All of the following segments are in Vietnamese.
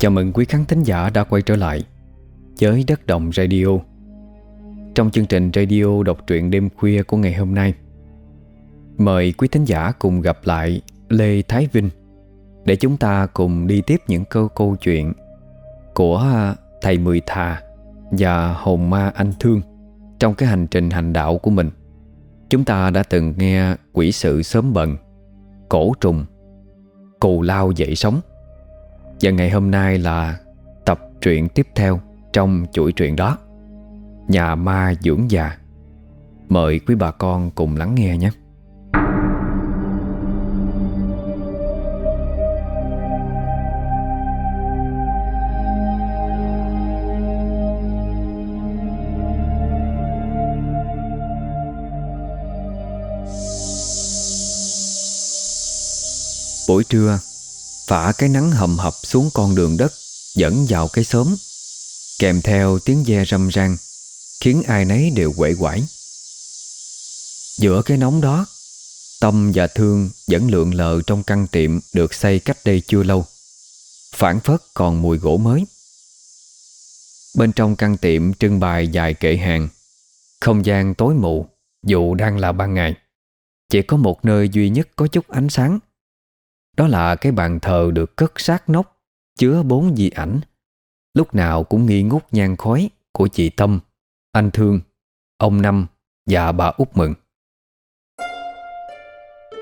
Chào mừng quý khán thính giả đã quay trở lại với Đất Đồng Radio. Trong chương trình radio đọc truyện đêm khuya của ngày hôm nay, Mời quý thính giả cùng gặp lại Lê Thái Vinh Để chúng ta cùng đi tiếp những câu câu chuyện Của Thầy Mười Thà và Hồn Ma Anh Thương Trong cái hành trình hành đạo của mình. Chúng ta đã từng nghe quỷ sự sớm bần, Cổ trùng, Cù lao dậy sống và ngày hôm nay là tập truyện tiếp theo trong chuỗi truyện đó. Nhà ma dưỡng già. Mời quý bà con cùng lắng nghe nhé. Buổi trưa Phả cái nắng hầm hập xuống con đường đất, Dẫn vào cái xóm. Kèm theo tiếng ve râm ran, Khiến ai nấy đều quệ quải Giữa cái nóng đó, Tâm và Thương vẫn lượn lờ trong căn tiệm Được xây cách đây chưa lâu. Phản phất còn mùi gỗ mới. Bên trong căn tiệm trưng bày dài kệ hàng. Không gian tối mù, Dù đang là ban ngày. Chỉ có một nơi duy nhất có chút ánh sáng đó là cái bàn thờ được cất sát nóc Chứa bốn di ảnh. Lúc nào cũng nghi ngút nhang khói Của chị Tâm, anh Thương, ông Năm Và bà út Mừng.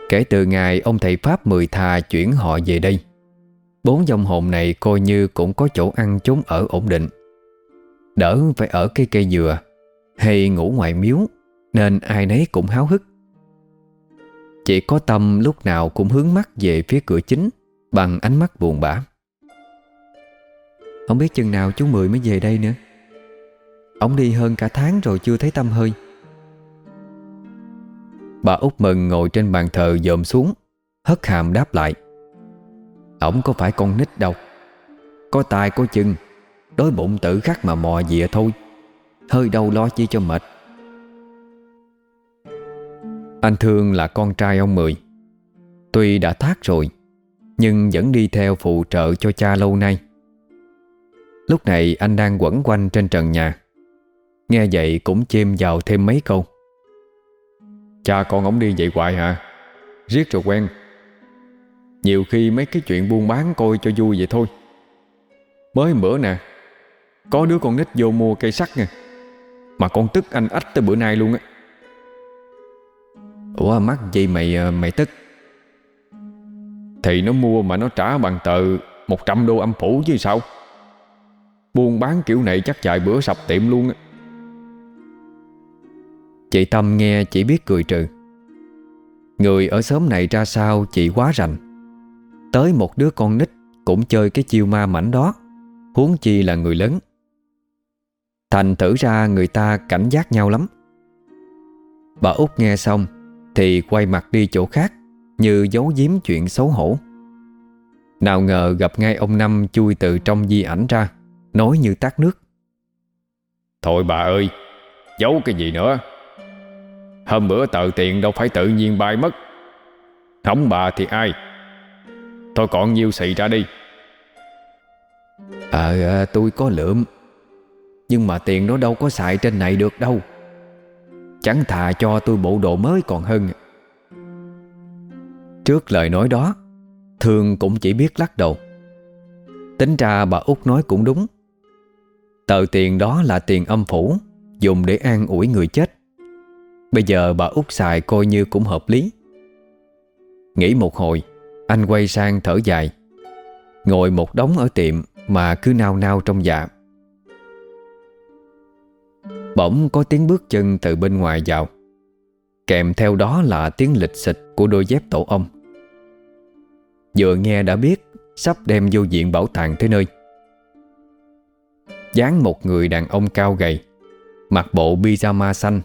Kể từ ngày ông thầy Pháp mười thà chuyển họ về đây Bốn dòng hồn này coi như cũng có chỗ ăn chốn ở ổn định. Đỡ phải ở cây cây dừa Hay ngủ ngoài miếu Nên ai nấy cũng háo hức chỉ có Tâm lúc nào cũng hướng mắt về phía cửa chính, Bằng ánh mắt buồn bã. Không biết chừng nào chú Mười mới về đây nữa. Ông đi hơn cả tháng rồi chưa thấy Tâm hơi. Bà út Mừng ngồi trên bàn thờ dòm xuống, Hất hàm đáp lại. Ông có phải con nít đâu? Có tai có chân, Đói bụng tự khắc mà mò dịa thôi. Hơi đâu lo chi cho mệt anh Thương là con trai ông Mười. Tuy đã thác rồi, Nhưng vẫn đi theo phụ trợ cho cha lâu nay. Lúc này anh đang quẩn quanh trên trần nhà. Nghe vậy cũng chêm vào thêm mấy câu. Cha con ông đi vậy hoài hả? Riết rồi quen. Nhiều khi mấy cái chuyện buôn bán coi cho vui vậy thôi. Mới bữa nè, Có đứa con nít vô mua cây sắt nha. Mà con tức anh ách tới bữa nay luôn á. Ủa mắc gì mày ờ, mày tức? Thì nó mua mà nó trả bằng tờ 100 đô âm phủ chứ sao? Buôn bán kiểu này chắc vài bữa sập tiệm luôn Chị Tâm nghe chỉ biết cười trừ. Người ở xóm này ra sao chị quá rành. Tới một đứa con nít Cũng chơi cái chiêu ma mảnh đó Huống chi là người lớn. Thành thử ra người ta cảnh giác nhau lắm. Bà út nghe xong thì quay mặt đi chỗ khác Như giấu giếm chuyện xấu hổ. Nào ngờ gặp ngay ông Năm Chui từ trong di ảnh ra Nói như tát nước. Thôi bà ơi Giấu cái gì nữa? Hôm bữa tờ tiền đâu phải tự nhiên bay mất. Không bà thì ai? Thôi còn nhiêu xì ra đi. Ờ à, tôi có lượm Nhưng mà tiền nó đâu có xài trên này được đâu Chẳng thà cho tôi bộ đồ mới còn hơn. Trước lời nói đó, Thương cũng chỉ biết lắc đầu. Tính ra bà út nói cũng đúng. Tờ tiền đó là tiền âm phủ, Dùng để an ủi người chết. Bây giờ bà út xài coi như cũng hợp lý. Nghĩ một hồi, Anh quay sang thở dài. Ngồi một đống ở tiệm Mà cứ nao nao trong dạ. Bỗng có tiếng bước chân từ bên ngoài vào. Kèm theo đó là tiếng lịch xịch của đôi dép tổ ông Vừa nghe đã biết, Sắp đem vô diện bảo tàng tới nơi. Dáng một người đàn ông cao gầy, Mặc bộ pyjama xanh,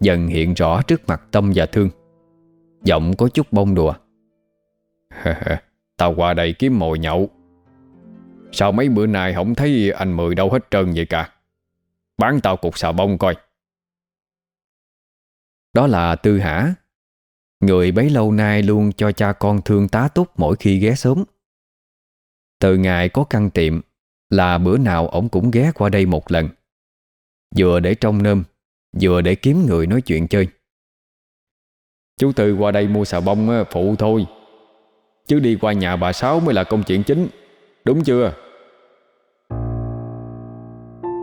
Dần hiện rõ trước mặt Tâm và Thương. Giọng có chút bông đùa. Tao qua đây kiếm mồi nhậu. Sao mấy bữa nay không thấy anh Mười đâu hết trơn vậy cả? Bán tao cục xà bông coi Đó là Tư Hả Người bấy lâu nay luôn cho cha con thương tá túc mỗi khi ghé sớm Từ ngày có căn tiệm là bữa nào ổng cũng ghé qua đây một lần. Vừa để trông nơm, vừa để kiếm người nói chuyện chơi. Chú Tư qua đây mua xà bông phụ thôi. Chứ đi qua nhà bà Sáu mới là công chuyện chính. Đúng chưa?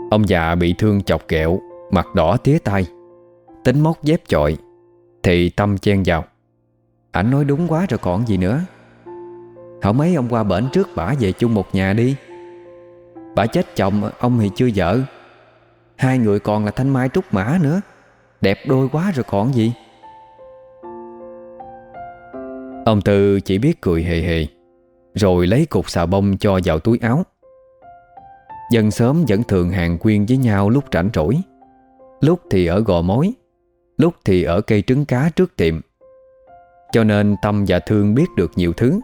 Ông già bị thương chọc kẹo, mặt đỏ tía tai. Tính móc dép chọi, thì Tâm chen vào. Ảnh nói đúng quá rồi còn gì nữa. Hảo mấy ông qua bển trước bả về chung một nhà đi Bà chết chồng Ông thì chưa vợ Hai người còn là thanh mai trúc mã nữa Đẹp đôi quá rồi còn gì Ông Tư chỉ biết cười hề hề Rồi lấy cục xà bông cho vào túi áo Dân sớm vẫn thường hàng quyên với nhau lúc rảnh rỗi. Lúc thì ở gò mối, Lúc thì ở cây trứng cá trước tiệm. Cho nên Tâm và Thương biết được nhiều thứ.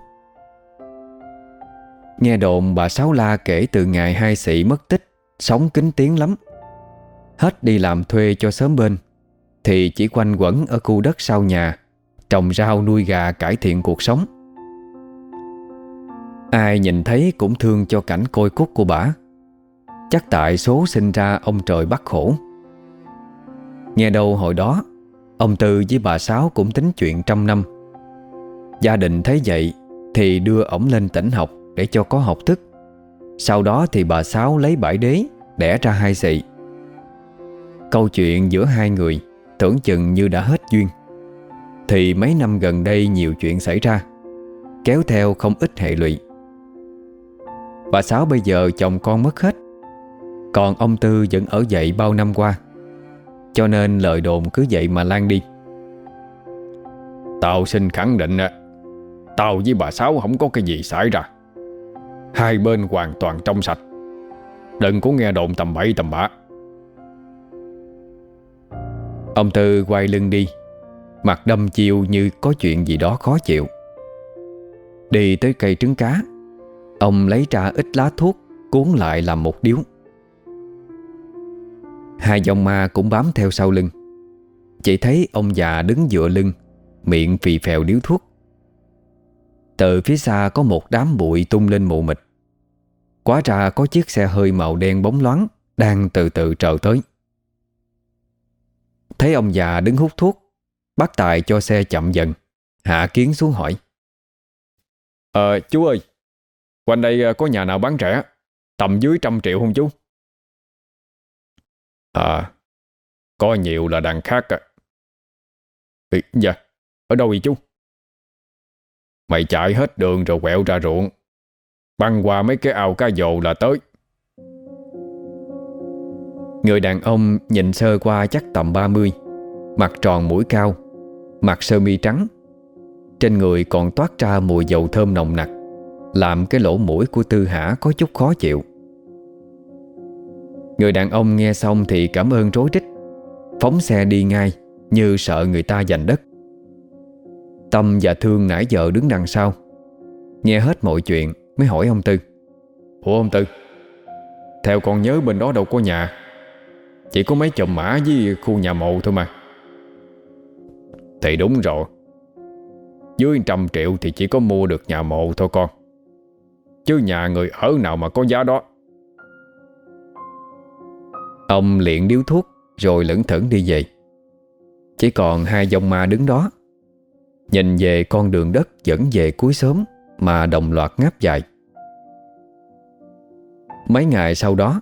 Nghe đồn bà Sáu La kể từ ngày hai sĩ mất tích, Sống kính tiếng lắm. Hết đi làm thuê cho sớm bên, Thì chỉ quanh quẩn ở khu đất sau nhà, Trồng rau nuôi gà cải thiện cuộc sống. Ai nhìn thấy cũng thương cho cảnh côi cút của bà. Chắc tại số sinh ra ông trời bắt khổ. Nghe đâu hồi đó, Ông Tư với bà Sáu cũng tính chuyện trăm năm. Gia đình thấy vậy Thì đưa ổng lên tỉnh học để cho có học thức. Sau đó thì bà Sáu lấy bãi đế, Đẻ ra hai xị Câu chuyện giữa hai người Tưởng chừng như đã hết duyên. Thì mấy năm gần đây nhiều chuyện xảy ra, Kéo theo không ít hệ lụy. Bà Sáu bây giờ chồng con mất hết còn ông Tư vẫn ở dậy bao năm qua. Cho nên lời đồn cứ vậy mà lan đi. Tao xin khẳng định Tao với bà Sáu không có cái gì xảy ra. Hai bên hoàn toàn trong sạch. Đừng có nghe đồn tầm bậy tầm bạ. Ông Tư quay lưng đi. Mặt đâm chiêu như có chuyện gì đó khó chịu. Đi tới cây trứng cá. Ông lấy ra ít lá thuốc, Cuốn lại làm một điếu. Hai dòng ma cũng bám theo sau lưng. Chỉ thấy ông già đứng dựa lưng, Miệng phì phèo điếu thuốc. Từ phía xa có một đám bụi tung lên mù mịt. Quá ra có chiếc xe hơi màu đen bóng loáng Đang từ từ trở tới. Thấy ông già đứng hút thuốc, Bác Tài cho xe chậm dần, Hạ kiến xuống hỏi. Ờ chú ơi, Quanh đây có nhà nào bán rẻ? Tầm dưới trăm triệu không chú? À Có nhiều là đằng khác à. Dạ Ở đâu vậy chú? Mày chạy hết đường rồi quẹo ra ruộng. Băng qua mấy cái ao cá dồ là tới. Người đàn ông nhìn sơ qua chắc tầm 30 Mặt tròn mũi cao, Mặt sơ mi trắng. Trên người còn toát ra mùi dầu thơm nồng nặc, Làm cái lỗ mũi của Tư Hả có chút khó chịu. Người đàn ông nghe xong thì cảm ơn rối rít. Phóng xe đi ngay, Như sợ người ta giành đất. Tâm và Thương nãy giờ đứng đằng sau. Nghe hết mọi chuyện, Mới hỏi ông Tư. Ủa ông Tư? Theo con nhớ bên đó đâu có nhà. Chỉ có mấy chùm mã với khu nhà mộ thôi mà. Thì đúng rồi. Dưới trăm triệu thì chỉ có mua được nhà mộ thôi con. Chứ nhà người ở nào mà có giá đó? Ông liện điếu thuốc, Rồi lững thững đi về. Chỉ còn hai dòng ma đứng đó. Nhìn về con đường đất dẫn về cuối sớm Mà đồng loạt ngáp dài. Mấy ngày sau đó,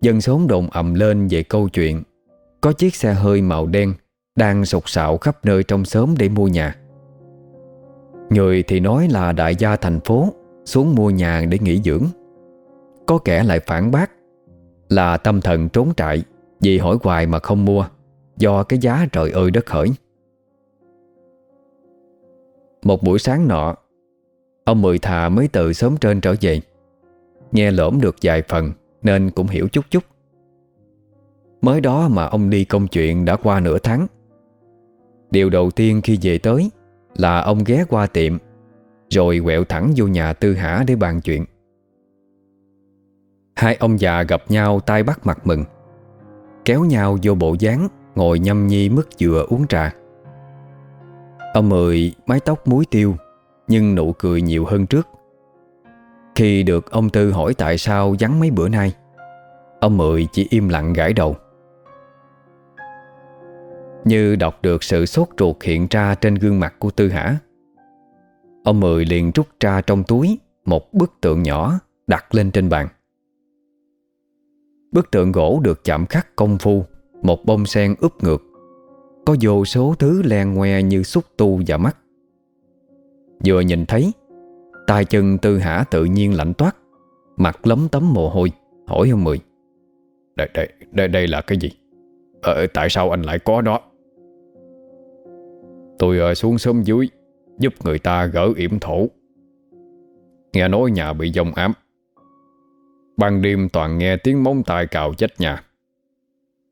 Dân xóm đồn ầm lên về câu chuyện Có chiếc xe hơi màu đen Đang sục sạo khắp nơi trong xóm để mua nhà. Người thì nói là đại gia thành phố Xuống mua nhà để nghỉ dưỡng. Có kẻ lại phản bác là tâm thần trốn trại, Vì hỏi hoài mà không mua, Do cái giá trời ơi đất khởi. Một buổi sáng nọ, Ông Mười Thà mới từ sớm trên trở về. Nghe lỡm được vài phần, Nên cũng hiểu chút chút. Mới đó mà ông đi công chuyện đã qua nửa tháng. Điều đầu tiên khi về tới Là ông ghé qua tiệm, Rồi quẹo thẳng vô nhà Tư Hả để bàn chuyện. Hai ông già gặp nhau tay bắt mặt mừng. Kéo nhau vô bộ dáng, Ngồi nhâm nhi mứt dừa uống trà. Ông Mười mái tóc muối tiêu, Nhưng nụ cười nhiều hơn trước. Khi được ông Tư hỏi tại sao vắng mấy bữa nay, Ông Mười chỉ im lặng gãi đầu. Như đọc được sự sốt ruột hiện ra trên gương mặt của Tư Hả, Ông Mười liền rút ra trong túi Một bức tượng nhỏ đặt lên trên bàn. Bức tượng gỗ được chạm khắc công phu Một bông sen úp ngược. Có vô số thứ len ngoe như xúc tu và mắt. Vừa nhìn thấy tay chân Tư Hả tự nhiên lạnh toát Mặt lấm tấm mồ hôi Hỏi ông Mười. Đây, đây, đây, đây là cái gì? Ờ, tại sao anh lại có đó? Tôi ở xuống sớm dưới Giúp người ta gỡ yểm thổ. Nghe nói nhà bị dông ám. Ban đêm toàn nghe tiếng móng tay cào chết nhà.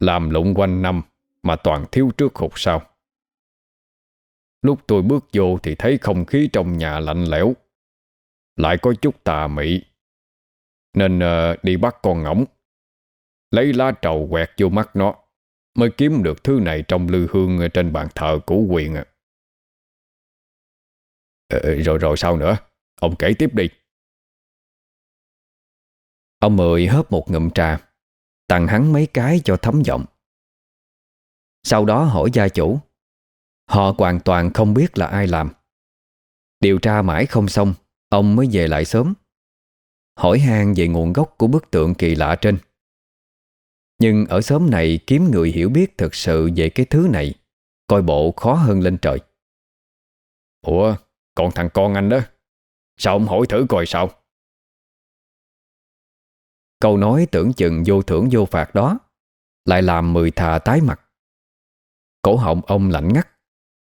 Làm lụng quanh năm Mà toàn thiếu trước hụt sau. Lúc tôi bước vô Thì thấy không khí trong nhà lạnh lẽo. Lại có chút tà mị. Nên uh, đi bắt con ngỗng. Lấy lá trầu quẹt vô mắt nó Mới kiếm được thứ này trong lư hương Trên bàn thờ của quyền à. Ờ, rồi rồi sao nữa? Ông kể tiếp đi. Ông Mười hớp một ngụm trà. Tặng hắn mấy cái cho thấm giọng. Sau đó hỏi gia chủ. Họ hoàn toàn không biết là ai làm. Điều tra mãi không xong, Ông mới về lại sớm. Hỏi han về nguồn gốc của bức tượng kỳ lạ trên. Nhưng ở xóm này kiếm người hiểu biết thực sự về cái thứ này, Coi bộ khó hơn lên trời. Ủa, còn thằng con anh đó. Sao ông hỏi thử coi sao? Câu nói tưởng chừng vô thưởng vô phạt đó, Lại làm mười thà tái mặt. Cổ họng ông lạnh ngắt,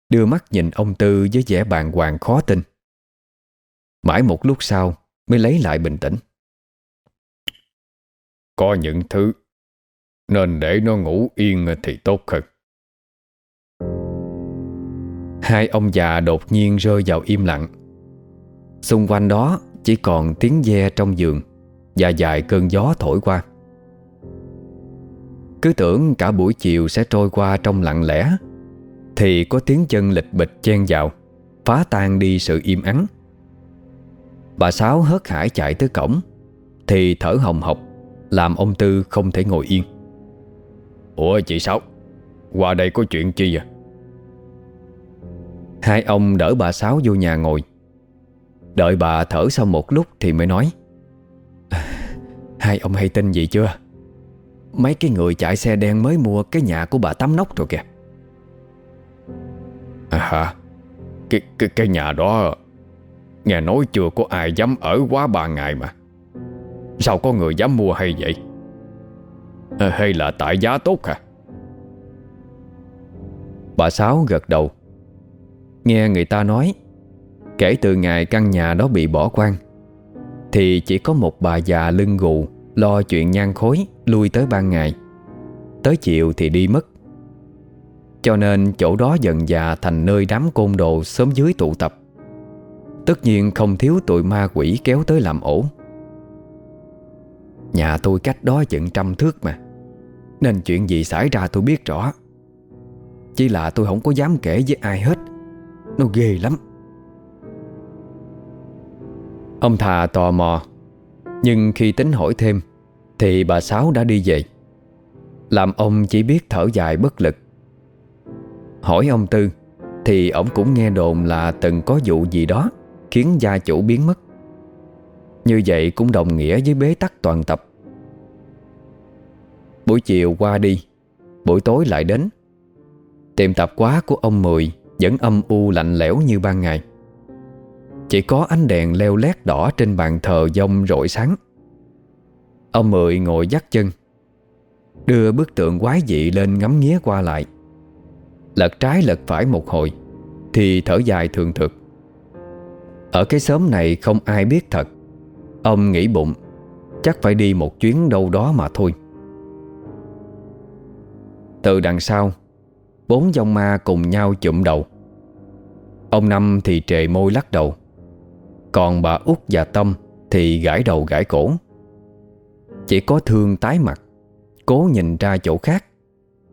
Đưa mắt nhìn ông Tư với vẻ bàng hoàng khó tin. Mãi một lúc sau Mới lấy lại bình tĩnh. Có những thứ Nên để nó ngủ yên thì tốt hơn. Hai ông già đột nhiên rơi vào im lặng. Xung quanh đó chỉ còn tiếng ve trong giường. Và dài cơn gió thổi qua. Cứ tưởng cả buổi chiều sẽ trôi qua trong lặng lẽ, Thì có tiếng chân lịch bịch chen vào, Phá tan đi sự im ắng. Bà Sáu hớt hải chạy tới cổng, Thì thở hồng hộc, Làm ông Tư không thể ngồi yên. Ủa chị Sáu, Qua đây có chuyện chi à Hai ông đỡ bà Sáu vô nhà ngồi. Đợi bà thở sau một lúc thì mới nói Hai ông hay tin gì chưa? Mấy cái người chạy xe đen mới mua cái nhà của bà Tắm Nóc rồi kìa. À hả? Cái, cái, cái nhà đó Nghe nói chưa có ai dám ở quá ba ngày mà. Sao có người dám mua hay vậy? À, Hay là tại giá tốt hả? Bà Sáu gật đầu. Nghe người ta nói Kể từ ngày căn nhà đó bị bỏ quan thì chỉ có một bà già lưng gù, Lo chuyện nhan khối, Lui tới ban ngày. Tới chiều thì đi mất. Cho nên chỗ đó dần già thành nơi đám côn đồ sớm dưới tụ tập. Tất nhiên không thiếu tụi ma quỷ kéo tới làm ổ. Nhà tôi cách đó chừng trăm thước mà. Nên chuyện gì xảy ra tôi biết rõ. Chỉ là tôi không có dám kể với ai hết. Nó ghê lắm. Ông thà tò mò. Nhưng khi tính hỏi thêm, Thì bà Sáu đã đi về. Làm ông chỉ biết thở dài bất lực. Hỏi ông Tư, Thì ông cũng nghe đồn là từng có vụ gì đó Khiến gia chủ biến mất. Như vậy cũng đồng nghĩa với bế tắc toàn tập. Buổi chiều qua đi, Buổi tối lại đến. Tiệm tạp quá của ông Mười Vẫn âm u lạnh lẽo như ban ngày. Chỉ có ánh đèn leo lét đỏ Trên bàn thờ dông rọi sáng. Ông Mười ngồi dắt chân, Đưa bức tượng quái dị lên ngắm nghía qua lại. Lật trái lật phải một hồi, Thì thở dài thường thực. Ở cái xóm này không ai biết thật. Ông nghĩ bụng, Chắc phải đi một chuyến đâu đó mà thôi. Từ đằng sau, Bốn dòng ma cùng nhau chụm đầu. Ông Năm thì trề môi lắc đầu. Còn bà út và Tâm Thì gãi đầu gãi cổ. Chỉ có thương tái mặt, Cố nhìn ra chỗ khác,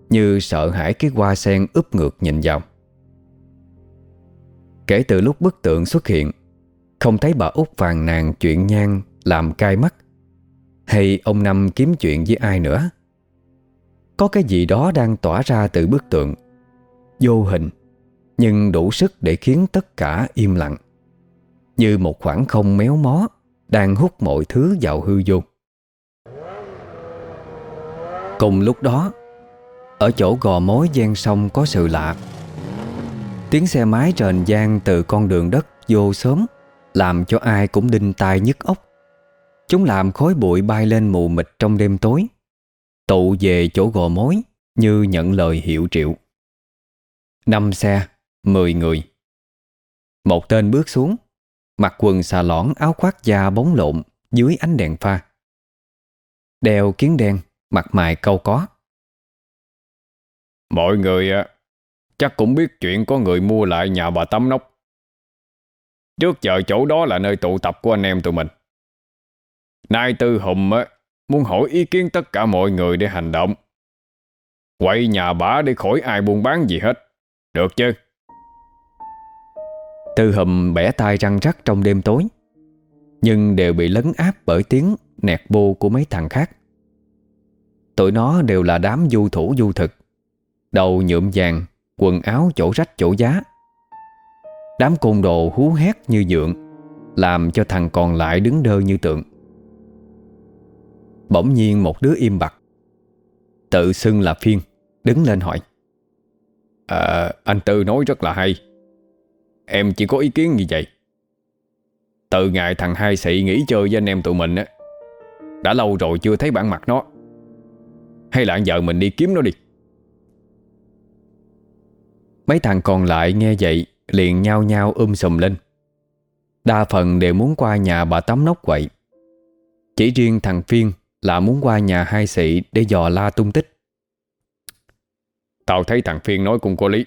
Như sợ hãi cái hoa sen úp ngược nhìn vào. Kể từ lúc bức tượng xuất hiện, Không thấy bà út vàng nàn chuyện nhang Làm cay mắt, Hay ông Năm kiếm chuyện với ai nữa. Có cái gì đó đang tỏa ra từ bức tượng, Vô hình, Nhưng đủ sức để khiến tất cả im lặng. Như một khoảng không méo mó Đang hút mọi thứ vào hư vô. Cùng lúc đó Ở chỗ gò mối gian sông có sự lạ. Tiếng xe máy rền gian từ con đường đất vô sớm Làm cho ai cũng đinh tai nhức óc. Chúng làm khói bụi bay lên mù mịt trong đêm tối Tụ về chỗ gò mối Như nhận lời hiệu triệu. Năm xe, mười người. Một tên bước xuống Mặc quần xà lõn, áo khoác da bóng lộn, Dưới ánh đèn pha Đeo kiến đen, Mặt mày câu có Mọi người chắc cũng biết chuyện có người mua lại nhà bà Tắm Nóc. Trước giờ chỗ đó là nơi tụ tập của anh em tụi mình. Nay Tư Hùng muốn hỏi ý kiến tất cả mọi người để hành động. Quay nhà bà để khỏi ai buôn bán gì hết. Được chứ? Tư hầm bẻ tay răng rắc trong đêm tối. Nhưng đều bị lấn áp bởi tiếng nẹt bô của mấy thằng khác. Tụi nó đều là đám du thủ du thực, Đầu nhuộm vàng, Quần áo chỗ rách chỗ giá Đám côn đồ hú hét như dượng, Làm cho thằng còn lại đứng đơ như tượng Bỗng nhiên một đứa im bặt, Tự xưng là phiên, Đứng lên hỏi À anh Tư nói rất là hay Em chỉ có ý kiến như vậy. Từ ngày thằng hai sĩ nghỉ chơi với anh em tụi mình á, Đã lâu rồi chưa thấy bản mặt nó. Hay là giờ mình đi kiếm nó đi. Mấy thằng còn lại nghe vậy, Liền nhao nhao um sùm lên. Đa phần đều muốn qua nhà bà tắm nóc quậy. Chỉ riêng thằng Phiên Là muốn qua nhà hai sĩ Để dò la tung tích. Tao thấy thằng Phiên nói cũng có lý.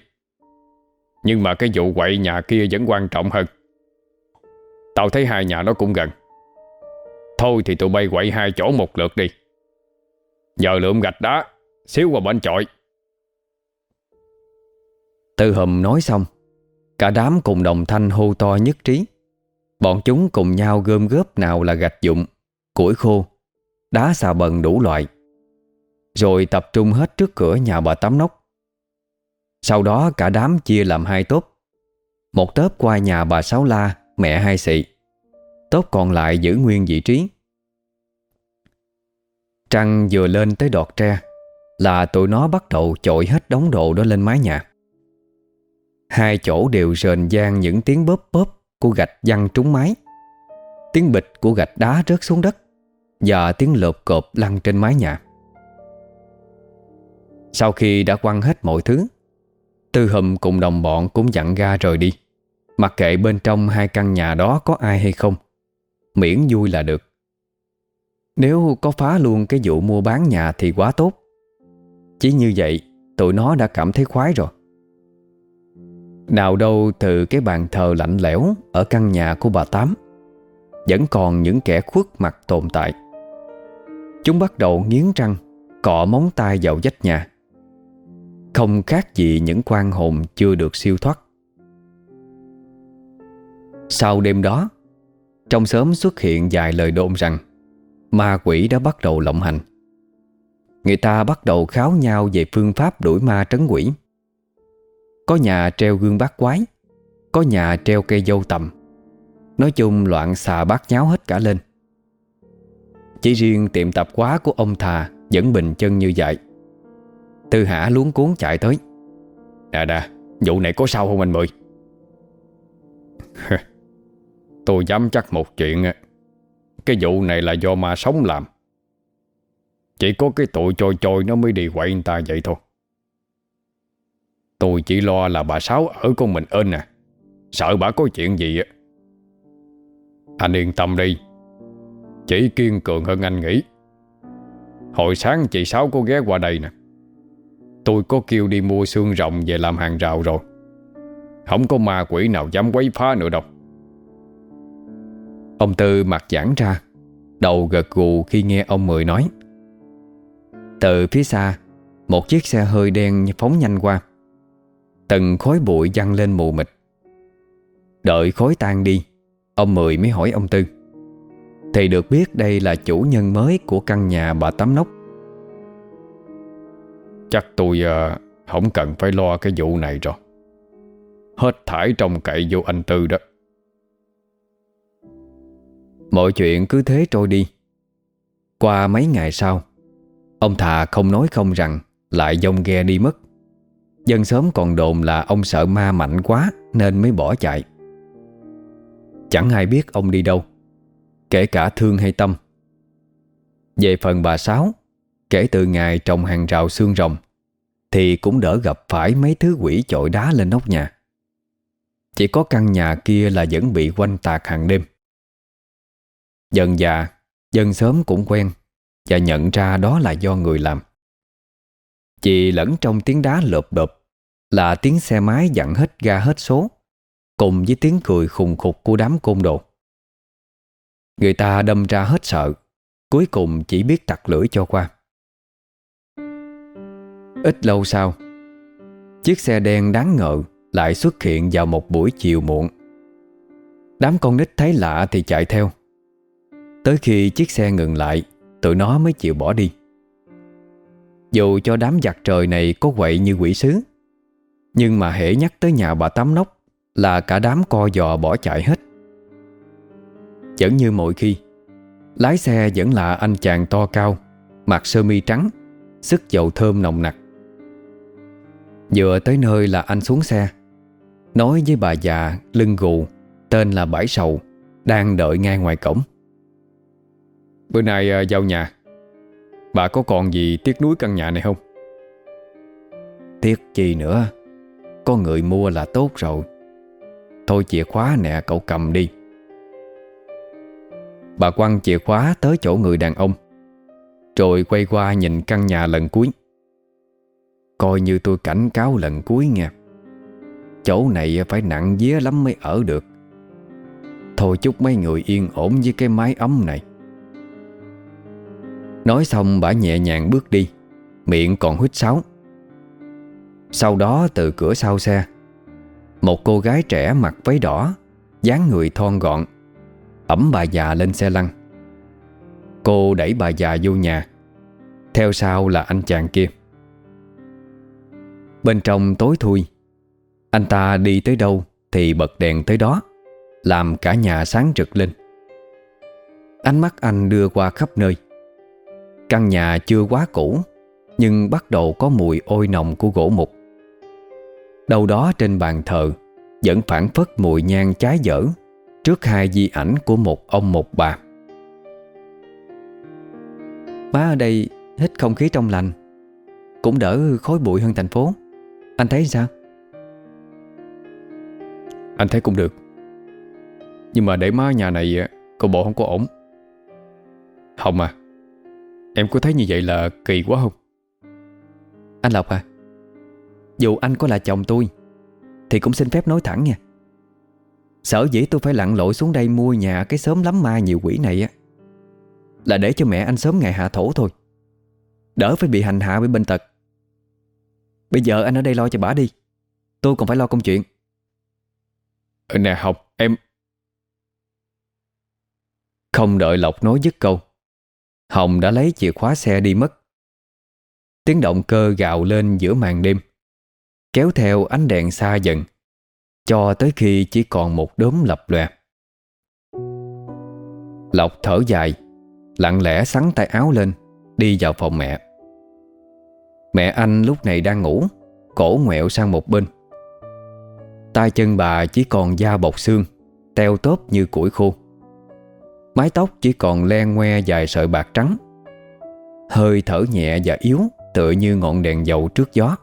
Nhưng mà cái vụ quậy nhà kia vẫn quan trọng hơn. Tao thấy hai nhà nó cũng gần. Thôi thì tụi bay quậy hai chỗ một lượt đi. Giờ lượm gạch đá, Xíu qua bên chọi Tư hùm nói xong, Cả đám cùng đồng thanh hô to nhất trí. Bọn chúng cùng nhau gom góp nào là gạch dụng, Củi khô, Đá xà bần đủ loại. Rồi tập trung hết trước cửa nhà bà tắm nóc. Sau đó cả đám chia làm hai tốp. Một tớp qua nhà bà Sáu La, Mẹ hai xị Tốp còn lại giữ nguyên vị trí. Trăng vừa lên tới đọt tre, Là tụi nó bắt đầu chội hết đống đồ đó lên mái nhà. Hai chỗ đều rền gian những tiếng bóp bóp Của gạch văng trúng mái. Tiếng bịch của gạch đá rớt xuống đất Và tiếng lộp cộp lăn trên mái nhà. Sau khi đã quăng hết mọi thứ Tư hùm cùng đồng bọn cũng dặn ga rời đi. Mặc kệ bên trong hai căn nhà đó có ai hay không, Miễn vui là được. Nếu có phá luôn cái vụ mua bán nhà thì quá tốt. Chỉ như vậy, Tụi nó đã cảm thấy khoái rồi. Nào đâu từ cái bàn thờ lạnh lẽo Ở căn nhà của bà Tám, Vẫn còn những kẻ khuất mặt tồn tại. Chúng bắt đầu nghiến răng, Cọ móng tay vào vách nhà. Không khác gì những quan hồn chưa được siêu thoát. Sau đêm đó, Trong xóm xuất hiện vài lời đồn rằng, Ma quỷ đã bắt đầu lộng hành. Người ta bắt đầu kháo nhau về phương pháp đuổi ma trấn quỷ. Có nhà treo gương bát quái, Có nhà treo cây dâu tầm Nói chung loạn xà bát nháo hết cả lên. Chỉ riêng tiệm tạp quá của ông thà Vẫn bình chân như vậy. Tư Hả luống cuốn chạy tới. Nè nè Vụ này có sao không anh Mười? Tôi dám chắc một chuyện cái vụ này là do ma sống làm. Chỉ có cái tội trôi trôi Nó mới đi quậy người ta vậy thôi. Tôi chỉ lo là bà Sáu ở con mình ơn à. Sợ bà có chuyện gì á. Anh yên tâm đi. Chỉ kiên cường hơn anh nghĩ. Hồi sáng chị Sáu có ghé qua đây nè. Tôi có kêu đi mua xương rồng về làm hàng rào rồi. Không có ma quỷ nào dám quấy phá nữa đâu. Ông Tư mặt giãn ra, Đầu gật gù khi nghe ông Mười nói. Từ phía xa, Một chiếc xe hơi đen phóng nhanh qua. Từng khói bụi văng lên mù mịt. Đợi khói tan đi, Ông Mười mới hỏi ông Tư. Thì được biết đây là chủ nhân mới Của căn nhà bà Tám Nóc. Chắc tôi uh, không cần phải lo cái vụ này rồi. Hết thải trong cậy vô anh Tư đó. Mọi chuyện cứ thế trôi đi. Qua mấy ngày sau Ông thà không nói không rằng Lại dông ghe đi mất. Dân sớm còn đồn là ông sợ ma mạnh quá Nên mới bỏ chạy. Chẳng ai biết ông đi đâu Kể cả Thương hay Tâm. Về phần bà Sáu Kể từ ngày trồng hàng rào xương rồng, Thì cũng đỡ gặp phải mấy thứ quỷ chội đá lên nóc nhà. Chỉ có căn nhà kia là vẫn bị quanh tạc hàng đêm. Dần già, Dân sớm cũng quen, Và nhận ra đó là do người làm. Chỉ lẫn trong tiếng đá lợp đợp Là tiếng xe máy dặn hết ga hết số, Cùng với tiếng cười khùng khục của đám côn đồ. Người ta đâm ra hết sợ, Cuối cùng chỉ biết tặc lưỡi cho qua. Ít lâu sau, Chiếc xe đen đáng ngờ Lại xuất hiện vào một buổi chiều muộn. Đám con nít thấy lạ thì chạy theo. Tới khi chiếc xe ngừng lại, Tụi nó mới chịu bỏ đi. Dù cho đám giặc trời này có quậy như quỷ sứ, Nhưng mà hễ nhắc tới nhà bà Tám Nóc Là cả đám co giò bỏ chạy hết. Vẫn như mọi khi, Lái xe vẫn là anh chàng to cao, Mặc sơ mi trắng, Sức dầu thơm nồng nặc. Vừa tới nơi là anh xuống xe. Nói với bà già lưng gù, Tên là Bãi Sầu, Đang đợi ngay ngoài cổng. Bữa nay à, vào nhà. Bà có còn gì tiếc nuối căn nhà này không? Tiếc gì nữa? Có người mua là tốt rồi. Thôi chìa khóa nè, cậu cầm đi. Bà quăng chìa khóa tới chỗ người đàn ông, Rồi quay qua nhìn căn nhà lần cuối. Coi như tôi cảnh cáo lần cuối nha Chỗ này phải nặng vía lắm mới ở được. Thôi chúc mấy người yên ổn với cái mái ấm này. Nói xong bà nhẹ nhàng bước đi, Miệng còn hít sáo. Sau đó từ cửa sau xe, Một cô gái trẻ mặc váy đỏ, dáng người thon gọn, Ẩm bà già lên xe lăn. Cô đẩy bà già vô nhà. Theo sau là anh chàng kia. Bên trong tối thui. Anh ta đi tới đâu Thì bật đèn tới đó, Làm cả nhà sáng rực lên. Ánh mắt anh đưa qua khắp nơi. Căn nhà chưa quá cũ, Nhưng bắt đầu có mùi ôi nồng của gỗ mục. Đâu đó trên bàn thờ, Vẫn phản phất mùi nhang cháy dở Trước hai di ảnh của một ông một bà. Má ở đây, hít không khí trong lành, Cũng đỡ khói bụi hơn thành phố. Anh thấy sao? Anh thấy cũng được. Nhưng mà để má nhà này Cô bộ không có ổn. Hồng à Em có thấy như vậy là kỳ quá không? Anh Lộc à Dù anh có là chồng tôi Thì cũng xin phép nói thẳng nha. Sở dĩ tôi phải lặn lội xuống đây Mua nhà cái xóm lắm ma nhiều quỷ này á Là để cho mẹ anh sớm ngày hạ thổ thôi. Đỡ phải bị hành hạ bởi bệnh tật Bây giờ anh ở đây lo cho bà đi. Tôi còn phải lo công chuyện. Ừ, Nè học em Không đợi Lộc nói dứt câu Hồng đã lấy chìa khóa xe đi mất. Tiếng động cơ gào lên giữa màn đêm Kéo theo ánh đèn xa dần Cho tới khi chỉ còn một đốm lập lòe. Lộc thở dài Lặng lẽ sắn tay áo lên Đi vào phòng mẹ. Mẹ anh lúc này đang ngủ, Cổ ngoẹo sang một bên. Tay chân bà chỉ còn da bọc xương, Teo tóp như củi khô. Mái tóc chỉ còn len ngoe dài sợi bạc trắng. Hơi thở nhẹ và yếu, Tựa như ngọn đèn dầu trước gió.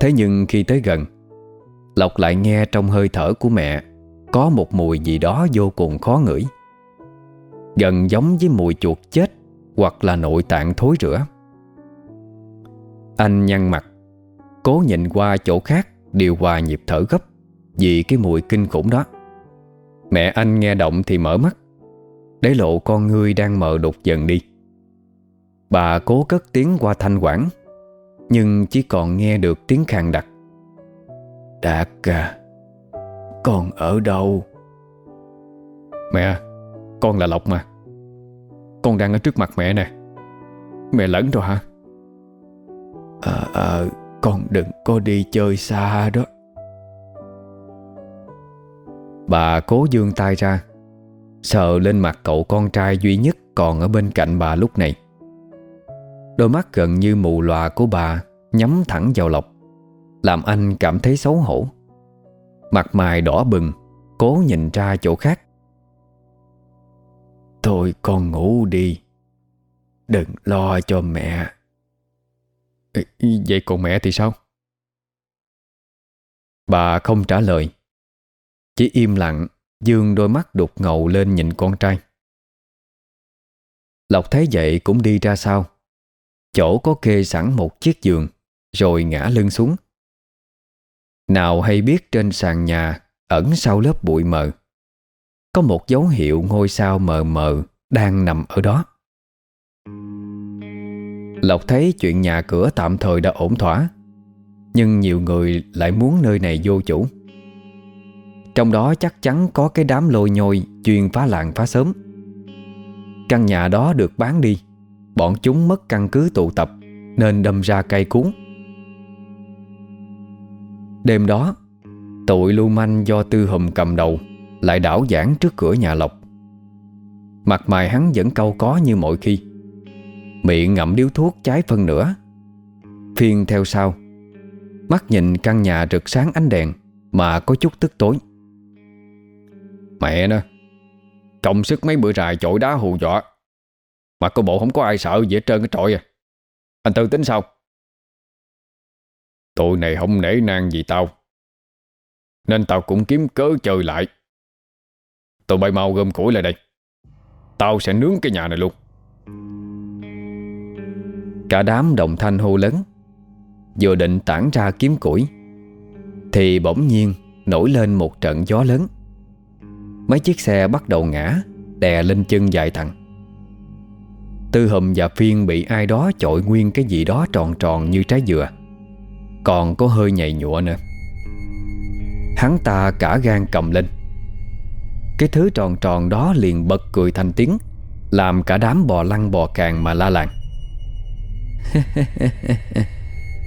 Thế nhưng khi tới gần, Lộc lại nghe trong hơi thở của mẹ Có một mùi gì đó vô cùng khó ngửi. Gần giống với mùi chuột chết Hoặc là nội tạng thối rữa anh nhăn mặt. Cố nhìn qua chỗ khác, Điều hòa nhịp thở gấp, Vì cái mùi kinh khủng đó. Mẹ anh nghe động thì mở mắt. Để lộ con ngươi đang mờ đục dần đi. Bà cố cất tiếng qua thanh quản, Nhưng chỉ còn nghe được tiếng khàn đặc. Đạt à Con ở đâu? Mẹ, Con là Lộc mà. Con đang ở trước mặt mẹ nè. Mẹ lẫn rồi hả? Ờ ờ Con đừng có đi chơi xa đó. Bà cố dương tay ra, Sờ lên mặt cậu con trai duy nhất Còn ở bên cạnh bà lúc này. Đôi mắt gần như mù lòa của bà Nhắm thẳng vào Lộc, Làm anh cảm thấy xấu hổ. Mặt mày đỏ bừng, Cố nhìn ra chỗ khác. Thôi con ngủ đi, Đừng lo cho mẹ. Vậy còn mẹ thì sao? Bà không trả lời. Chỉ im lặng, Dương đôi mắt đục ngầu lên nhìn con trai. Lộc thấy vậy cũng đi ra sau. Chỗ có kê sẵn một chiếc giường, Rồi ngã lưng xuống. Nào hay biết trên sàn nhà, Ẩn sau lớp bụi mờ, Có một dấu hiệu ngôi sao mờ mờ Đang nằm ở đó. Lộc thấy chuyện nhà cửa tạm thời đã ổn thỏa, Nhưng nhiều người lại muốn nơi này vô chủ. Trong đó chắc chắn có cái đám lôi nhôi Chuyên phá làng phá sớm Căn nhà đó được bán đi, Bọn chúng mất căn cứ tụ tập Nên đâm ra cây cuốn. Đêm đó, Tụi lưu manh do tư hùm cầm đầu Lại đảo giảng trước cửa nhà Lộc. Mặt mày hắn vẫn câu có như mọi khi. Miệng ngậm điếu thuốc cháy phân nửa Phiên theo sau. Mắt nhìn căn nhà rực sáng ánh đèn Mà có chút tức tối. Mẹ nó, Công sức mấy bữa rài chổi đá hù dọa. Mà cô bộ không có ai sợ gì hết trơn cái trội à. Anh Tư tính sao? Tụi này không nể nang gì tao. Nên tao cũng kiếm cớ chơi lại. Tụi bay mau gom củi lại đây. Tao sẽ nướng cái nhà này luôn. Cả đám đồng thanh hô lớn. Vừa định tản ra kiếm củi. Thì bỗng nhiên Nổi lên một trận gió lớn. Mấy chiếc xe bắt đầu ngã, Đè lên chân dài thằng Tư hùm và phiên bị ai đó chội nguyên cái gì đó tròn tròn như trái dừa. Còn có hơi nhầy nhụa nữa. Hắn ta cả gan cầm lên. Cái thứ tròn tròn đó liền bật cười thành tiếng, Làm cả đám bò lăn bò càng mà la làng.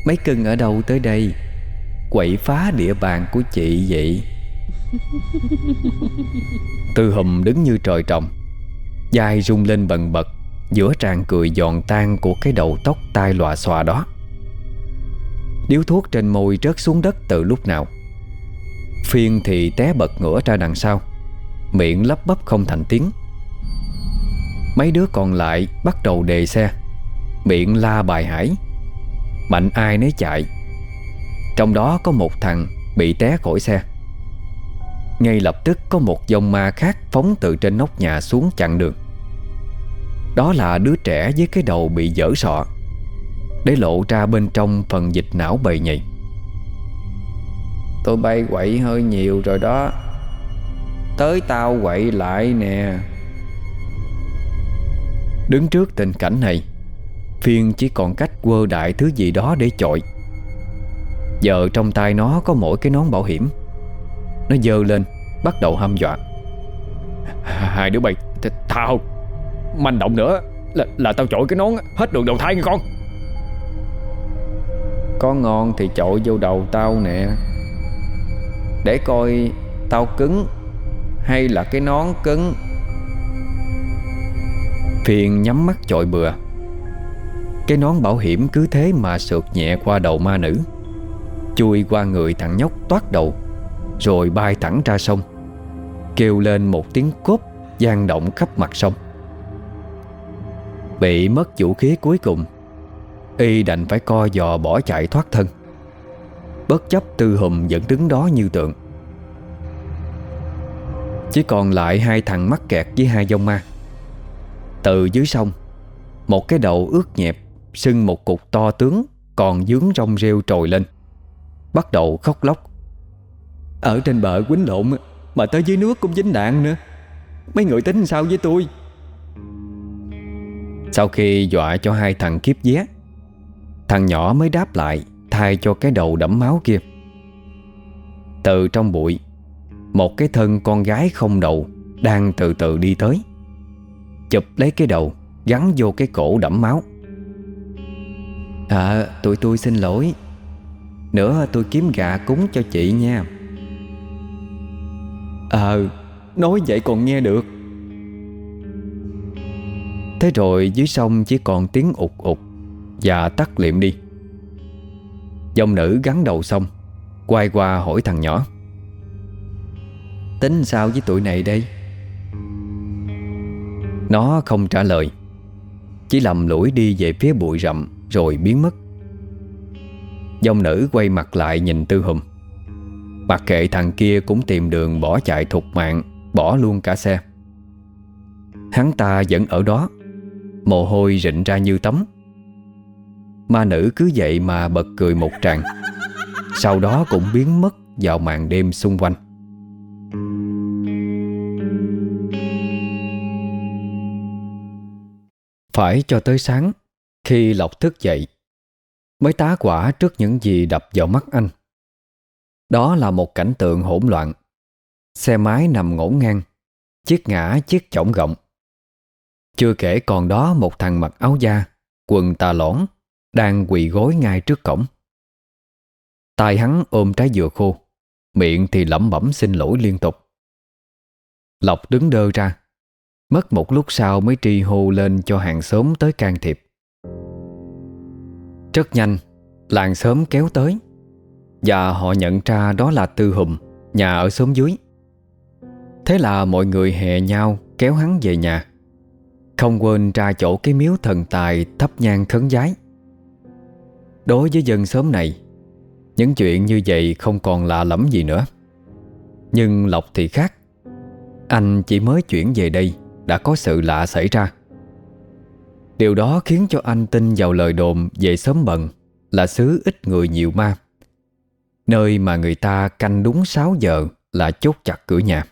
Mấy cưng ở đâu tới đây? Quậy phá địa bàn của chị vậy? Tư hùm đứng như trời trồng dài rung lên bần bật, Giữa tràn cười giòn tan của cái đầu tóc tai lòa xòa đó. Điếu thuốc trên môi rớt xuống đất từ lúc nào. Phiên thì té bật ngửa ra đằng sau, Miệng lắp bắp không thành tiếng. Mấy đứa còn lại bắt đầu đề xe. Miệng la bài hải. Mạnh ai nấy chạy. Trong đó có một thằng Bị té khỏi xe. Ngay lập tức có một dòng ma khác Phóng từ trên nóc nhà xuống chặn đường. Đó là đứa trẻ Với cái đầu bị dở sọ Để lộ ra bên trong phần dịch não bầy nhầy. Tôi bay quậy hơi nhiều rồi đó. Tới tao quậy lại nè. Đứng trước tình cảnh này Phiên chỉ còn cách quơ đại thứ gì đó để chọi. Giờ trong tay nó có mỗi cái nón bảo hiểm. Nó dơ lên Bắt đầu hăm dọa. Hai đứa bay Tao Manh động nữa. Là, là tao chọi cái nón hết đường đầu thai nghe con. Có ngon thì chọi vô đầu tao nè. Để coi Tao cứng Hay là cái nón cứng. Phiền nhắm mắt chọi bừa. Cái nón bảo hiểm cứ thế mà sượt nhẹ qua đầu ma nữ. Chui qua người thằng nhóc toát đầu, Rồi bay thẳng ra sông. Kêu lên một tiếng cốp gian động khắp mặt sông. Bị mất vũ khí cuối cùng, Y đành phải co giò bỏ chạy thoát thân. Bất chấp tư hùm vẫn đứng đó như tượng. Chỉ còn lại hai thằng mắc kẹt với hai dông ma. Từ dưới sông, Một cái đầu ướt nhẹp Sưng một cục to tướng Còn dướng rong rêu trồi lên. Bắt đầu khóc lóc. Ở trên bờ quýnh lộn, Mà tới dưới nước cũng dính đạn nữa. Mấy người tính sao với tôi? Sau khi dọa cho hai thằng kiếp vé Thằng nhỏ mới đáp lại, Thay cho cái đầu đẫm máu kia. Từ trong bụi, Một cái thân con gái không đầu Đang từ từ đi tới. Chụp lấy cái đầu, Gắn vô cái cổ đẫm máu. À tụi tôi xin lỗi. Nữa tôi kiếm gà cúng cho chị nha. Ờ Nói vậy còn nghe được. Thế rồi dưới sông chỉ còn tiếng ụt ụt Và tắt liệm đi. Dòng nữ gắn đầu sông, Quay qua hỏi thằng nhỏ. Tính sao với tụi này đây? Nó không trả lời, Chỉ lầm lũi đi về phía bụi rậm. Rồi biến mất. Dòng nữ quay mặt lại nhìn Tư Hùng Mặc kệ thằng kia cũng tìm đường bỏ chạy thục mạng, Bỏ luôn cả xe. Hắn ta vẫn ở đó, Mồ hôi rịn ra như tấm Ma nữ cứ vậy mà bật cười một tràng, Sau đó cũng biến mất vào màn đêm xung quanh. Phải cho tới sáng khi Lộc thức dậy, Mới tá quả trước những gì đập vào mắt anh. Đó là một cảnh tượng hỗn loạn. Xe máy nằm ngổn ngang, Chiếc ngã chiếc chổng gọng Chưa kể còn đó một thằng mặc áo da, Quần tà lõn, Đang quỳ gối ngay trước cổng. Tay hắn ôm trái dừa khô, Miệng thì lẩm bẩm xin lỗi liên tục. Lộc đứng đơ ra, Mất một lúc sau mới tri hô lên cho hàng xóm tới can thiệp. Rất nhanh, Làng xóm kéo tới. Và họ nhận ra đó là Tư Hùm, Nhà ở xóm dưới. Thế là mọi người hè nhau Kéo hắn về nhà. Không quên ra chỗ cái miếu thần tài Thắp nhang khấn giái. Đối với dân xóm này, Những chuyện như vậy không còn lạ lẫm gì nữa. Nhưng Lộc thì khác, Anh chỉ mới chuyển về đây, Đã có sự lạ xảy ra. Điều đó khiến cho anh tin vào lời đồn Về sớm bận Là xứ ít người nhiều ma. Nơi mà người ta canh đúng 6 giờ Là chốt chặt cửa nhà.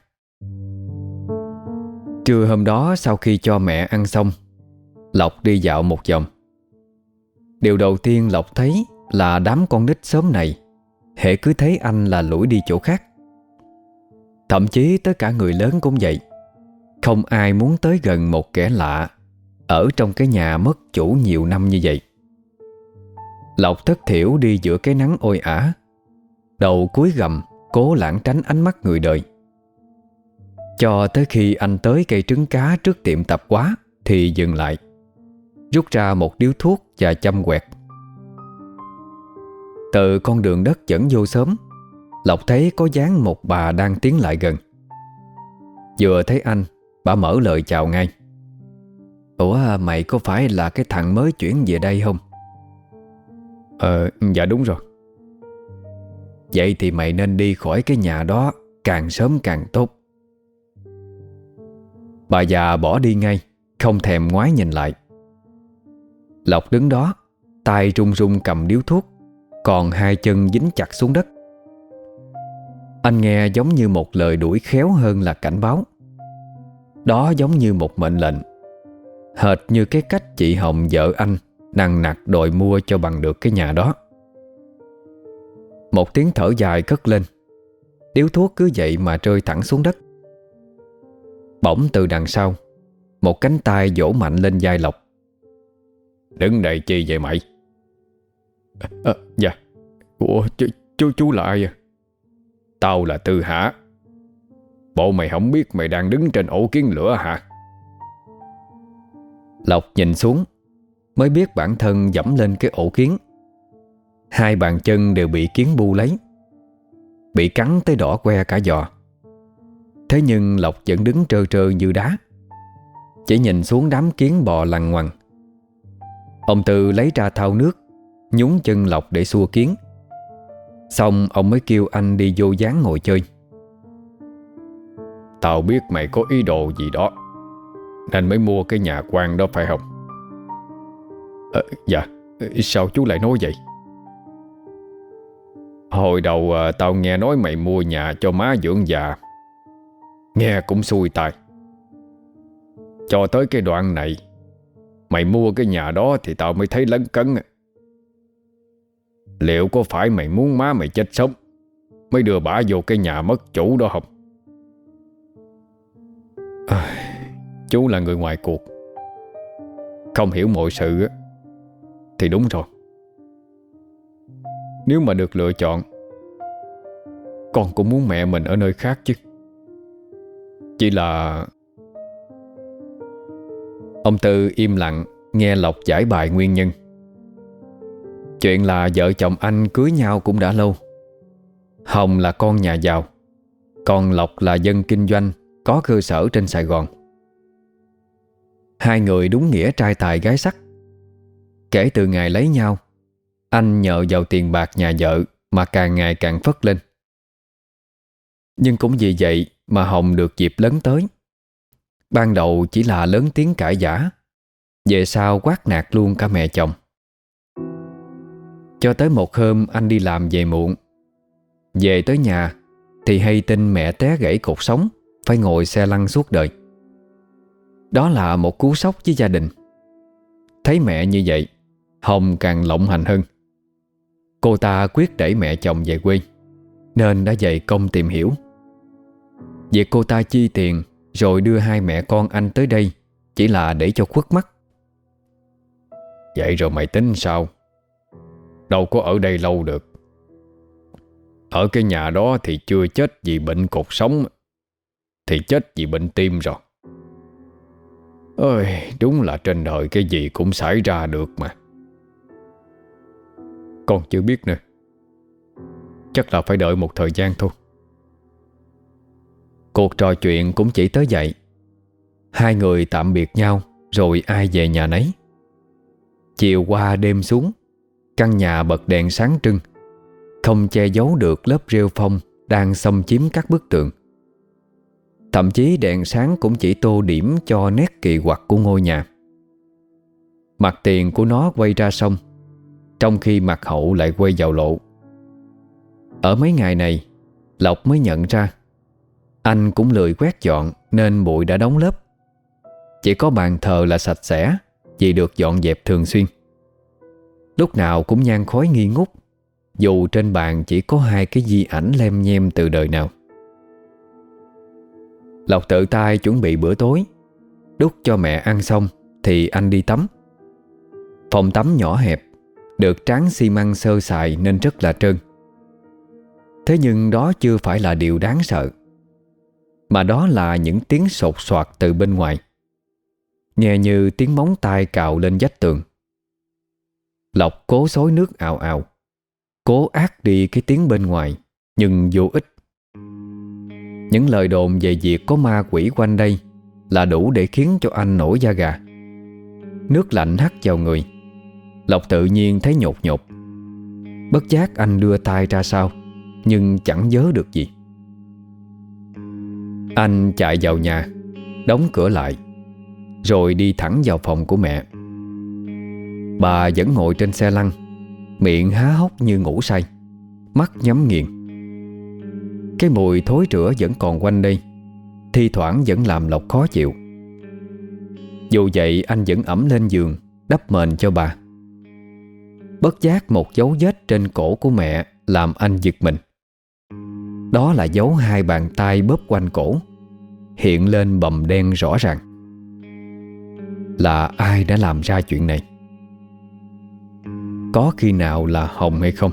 Trưa hôm đó sau khi cho mẹ ăn xong, Lộc đi dạo một vòng. Điều đầu tiên Lộc thấy là đám con nít sớm này Hệ cứ thấy anh là lủi đi chỗ khác. Thậm chí tất cả người lớn cũng vậy, Không ai muốn tới gần một kẻ lạ ở trong cái nhà mất chủ nhiều năm như vậy. Lộc thất thiểu đi giữa cái nắng ôi ả, Đầu cúi gầm Cố lãng tránh ánh mắt người đời. Cho tới khi anh tới cây trứng cá trước tiệm tập quá Thì dừng lại, Rút ra một điếu thuốc và châm quẹt. Từ con đường đất dẫn vô sớm, Lộc thấy có dáng một bà đang tiến lại gần. Vừa thấy anh, Bà mở lời chào ngay. Ủa mày có phải là cái thằng mới chuyển về đây không? Ờ dạ đúng rồi. Vậy thì mày nên đi khỏi cái nhà đó Càng sớm càng tốt. Bà già bỏ đi ngay Không thèm ngoái nhìn lại. Lộc đứng đó tay run run cầm điếu thuốc Còn hai chân dính chặt xuống đất. Anh nghe giống như một lời đuổi khéo hơn là cảnh báo. Đó giống như một mệnh lệnh Hệt như cái cách chị Hồng vợ anh Nặng nặc đòi mua cho bằng được cái nhà đó. Một tiếng thở dài cất lên. Điếu thuốc cứ vậy mà rơi thẳng xuống đất. Bỗng từ đằng sau Một cánh tay vỗ mạnh lên vai Lộc. Đứng đây chi vậy mày? À, à, Dạ. Ủa chú, chú, chú là ai à Tao là Tư Hạ Bộ mày không biết mày đang đứng trên ổ kiến lửa hả? Lộc nhìn xuống, Mới biết bản thân dẫm lên cái ổ kiến. Hai bàn chân đều bị kiến bu lấy, Bị cắn tới đỏ que cả giò. Thế nhưng Lộc vẫn đứng trơ trơ như đá, Chỉ nhìn xuống đám kiến bò lằn ngoằn Ông Tư lấy ra thao nước, Nhúng chân Lộc để xua kiến. Xong ông mới kêu anh đi vô dáng ngồi chơi. Tao biết mày có ý đồ gì đó. Nên mới mua cái nhà quan đó phải không? À, Dạ. Sao chú lại nói vậy? Hồi đầu à, tao nghe nói mày mua nhà cho má dưỡng già. Nghe cũng xui tai. Cho tới cái đoạn này Mày mua cái nhà đó thì tao mới thấy lấn cấn. Liệu có phải mày muốn má mày chết sống Mới đưa bả vô cái nhà mất chủ đó không? À, Chú là người ngoài cuộc. Không hiểu mọi sự Thì đúng rồi. Nếu mà được lựa chọn, Con cũng muốn mẹ mình ở nơi khác chứ. Chỉ là Ông Tư im lặng, Nghe Lộc giải bài nguyên nhân. Chuyện là vợ chồng anh cưới nhau cũng đã lâu. Hồng là con nhà giàu, Còn Lộc là dân kinh doanh, Có cơ sở trên Sài Gòn. Hai người đúng nghĩa trai tài gái sắc. Kể từ ngày lấy nhau, Anh nhờ vào tiền bạc nhà vợ Mà càng ngày càng phất lên. Nhưng cũng vì vậy Mà Hồng được dịp lớn tới. Ban đầu chỉ là lớn tiếng cãi giả Về sau quát nạt luôn cả mẹ chồng. Cho tới một hôm anh đi làm về muộn. Về tới nhà Thì hay tin mẹ té gãy cột sống, Phải ngồi xe lăn suốt đời. Đó là một cú sốc với gia đình. Thấy mẹ như vậy, Hồng càng lộng hành hơn. Cô ta quyết đẩy mẹ chồng về quê, Nên đã dạy công tìm hiểu. Việc cô ta chi tiền Rồi đưa hai mẹ con anh tới đây Chỉ là để cho khuất mắt. Vậy rồi mày tính sao? Đâu có ở đây lâu được. Ở cái nhà đó thì chưa chết vì bệnh cột sống, Thì chết vì bệnh tim rồi. Ơi đúng là trên đời cái gì cũng xảy ra được mà. Con chưa biết nữa. Chắc là phải đợi một thời gian thôi. Cuộc trò chuyện cũng chỉ tới vậy. Hai người tạm biệt nhau, Rồi ai về nhà nấy. Chiều qua đêm xuống, Căn nhà bật đèn sáng trưng. Không che giấu được lớp rêu phong Đang xâm chiếm các bức tượng. Thậm chí đèn sáng cũng chỉ tô điểm Cho nét kỳ quặc của ngôi nhà. Mặt tiền của nó quay ra sông, Trong khi mặt hậu lại quay vào lộ. Ở mấy ngày này, Lộc mới nhận ra, Anh cũng lười quét dọn Nên bụi đã đóng lớp. Chỉ có bàn thờ là sạch sẽ, Vì được dọn dẹp thường xuyên. Lúc nào cũng nhan khói nghi ngút, Dù trên bàn chỉ có hai cái di ảnh lem nhem từ đời nào. Lộc tự tay chuẩn bị bữa tối. Đút cho mẹ ăn xong Thì anh đi tắm. Phòng tắm nhỏ hẹp, Được tráng xi măng sơ sài nên rất là trơn. Thế nhưng đó chưa phải là điều đáng sợ, Mà đó là những tiếng sột soạt từ bên ngoài. Nghe như tiếng móng tay cào lên vách tường. Lộc cố xối nước ào ào, Cố ác đi cái tiếng bên ngoài, Nhưng vô ích. Những lời đồn về việc có ma quỷ quanh đây Là đủ để khiến cho anh nổi da gà. Nước lạnh hắt vào người. Lộc tự nhiên thấy nhột nhột. Bất giác anh đưa tay ra sau, Nhưng chẳng nhớ được gì. Anh chạy vào nhà, Đóng cửa lại, Rồi đi thẳng vào phòng của mẹ. Bà vẫn ngồi trên xe lăn, Miệng há hốc như ngủ say, Mắt nhắm nghiền. Cái mùi thối rửa vẫn còn quanh đây, Thi thoảng vẫn làm Lộc khó chịu. Dù vậy, anh vẫn ẩm lên giường, Đắp mền cho bà. Bất giác một dấu vết trên cổ của mẹ Làm anh giật mình. Đó là dấu hai bàn tay bóp quanh cổ, Hiện lên bầm đen rõ ràng. Là ai đã làm ra chuyện này? Có khi nào là Hồng hay không?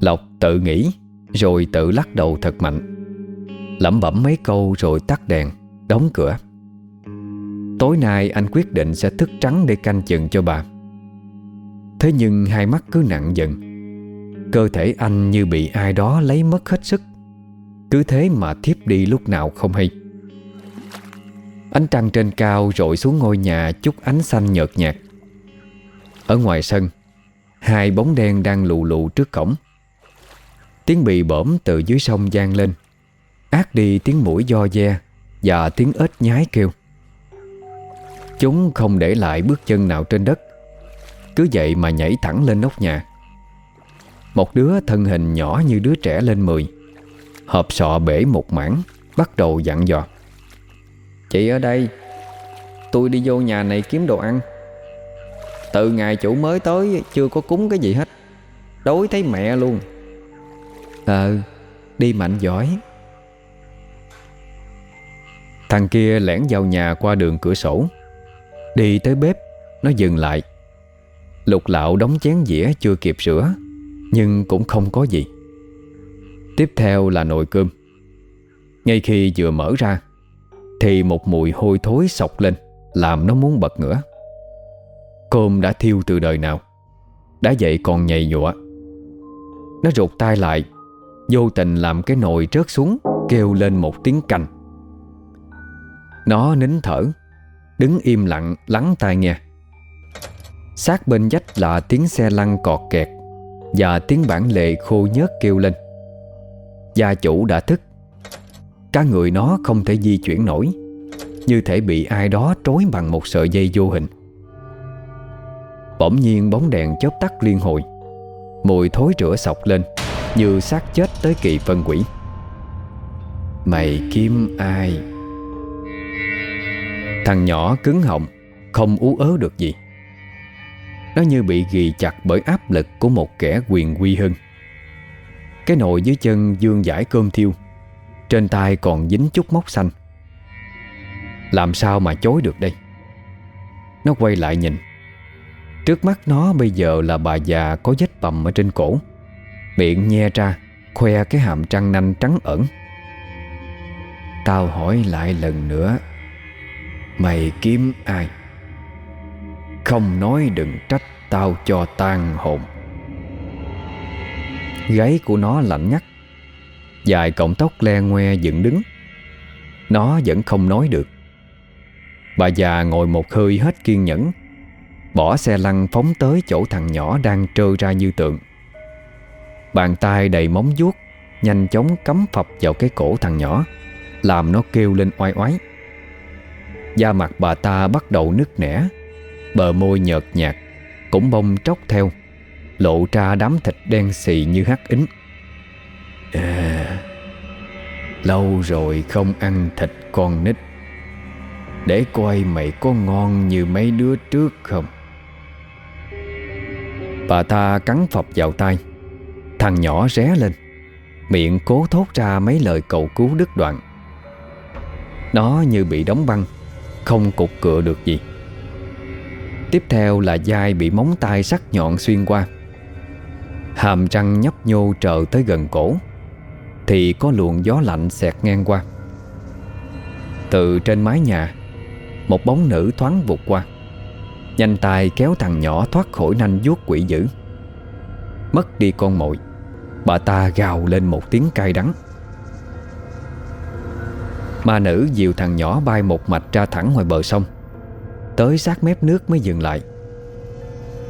Lộc tự nghĩ, Rồi tự lắc đầu thật mạnh. Lẩm bẩm mấy câu rồi tắt đèn, Đóng cửa. Tối nay anh quyết định sẽ thức trắng Để canh chừng cho bà. Thế nhưng hai mắt cứ nặng dần. Cơ thể anh như bị ai đó lấy mất hết sức. Cứ thế mà thiếp đi lúc nào không hay. Ánh trăng trên cao rội xuống ngôi nhà Chút ánh xanh nhợt nhạt. Ở ngoài sân, Hai bóng đen đang lù lù trước cổng. Tiếng bị bõm từ dưới sông gian lên. Ác đi tiếng mũi do de Và tiếng ếch nhái kêu. Chúng không để lại bước chân nào trên đất. Cứ vậy mà nhảy thẳng lên nóc nhà. Một đứa thân hình nhỏ như đứa trẻ lên mười, Hộp sọ bể một mảng, Bắt đầu dặn dò. Chị ở đây, Tôi đi vô nhà này kiếm đồ ăn. Từ ngày chủ mới tới, Chưa có cúng cái gì hết. Đối thấy mẹ luôn. Ờ Đi mạnh giỏi. Thằng kia lẻn vào nhà qua đường cửa sổ. Đi tới bếp, Nó dừng lại. Lục lạo đóng chén dĩa chưa kịp rửa Nhưng cũng không có gì. Tiếp theo là nồi cơm. Ngay khi vừa mở ra, Thì một mùi hôi thối sọc lên, Làm nó muốn bật ngửa. Cơm đã thiêu từ đời nào? Đã vậy còn nhầy nhụa. Nó rụt tay lại Vô tình làm cái nồi rớt xuống, Kêu lên một tiếng cành. Nó nín thở, Đứng im lặng, lắng tai nghe. Sát bên dách là tiếng xe lăn cọt kẹt Và tiếng bản lệ khô nhớt kêu lên. Gia chủ đã thức. Cả người nó không thể di chuyển nổi, Như thể bị ai đó trối bằng một sợi dây vô hình. Bỗng nhiên bóng đèn chớp tắt liên hồi, Mùi thối rửa sọc lên. Như xác chết tới kỳ phân quỷ. Mày kiếm ai? Thằng nhỏ cứng họng, Không ú ớ được gì. Nó như bị ghi chặt bởi áp lực Của một kẻ quyền quy hưng Cái nồi dưới chân dương giải cơm thiêu, Trên tay còn dính chút móc xanh. Làm sao mà chối được đây? Nó quay lại nhìn. Trước mắt nó bây giờ là bà già có vết bầm ở trên cổ. Miệng nhe ra, Khoe cái hàm trăng nanh trắng ẩn. Tao hỏi lại lần nữa, Mày kiếm ai? Không nói đừng trách, Tao cho tan hồn. Gáy của nó lạnh ngắt. Dài cọng tóc le ngoe dựng đứng. Nó vẫn không nói được. Bà già ngồi một hơi hết kiên nhẫn. Bỏ xe lăn phóng tới chỗ thằng nhỏ đang trơ ra như tượng. Bàn tay đầy móng vuốt, Nhanh chóng cắm phập vào cái cổ thằng nhỏ, Làm nó kêu lên oai oái. Da mặt bà ta bắt đầu nứt nẻ, Bờ môi nhợt nhạt, Cũng bông tróc theo, Lộ ra đám thịt đen xì như hắc ính À ờ, Lâu rồi không ăn thịt con nít. Để coi mày có ngon như mấy đứa trước không? Bà ta cắn phập vào tay Thằng nhỏ ré lên. Miệng cố thốt ra mấy lời cầu cứu đứt đoạn. Nó như bị đóng băng, Không cục cựa được gì. Tiếp theo là dai bị móng tay sắc nhọn xuyên qua. Hàm răng nhấp nhô trợ tới gần cổ, Thì có luồng gió lạnh xẹt ngang qua. Từ trên mái nhà, Một bóng nữ thoáng vụt qua. Nhanh tay kéo thằng nhỏ thoát khỏi nanh vuốt quỷ dữ. Mất đi con mồi. Bà ta gào lên một tiếng cay đắng. Ma nữ dìu thằng nhỏ bay một mạch ra thẳng ngoài bờ sông. Tới sát mép nước mới dừng lại.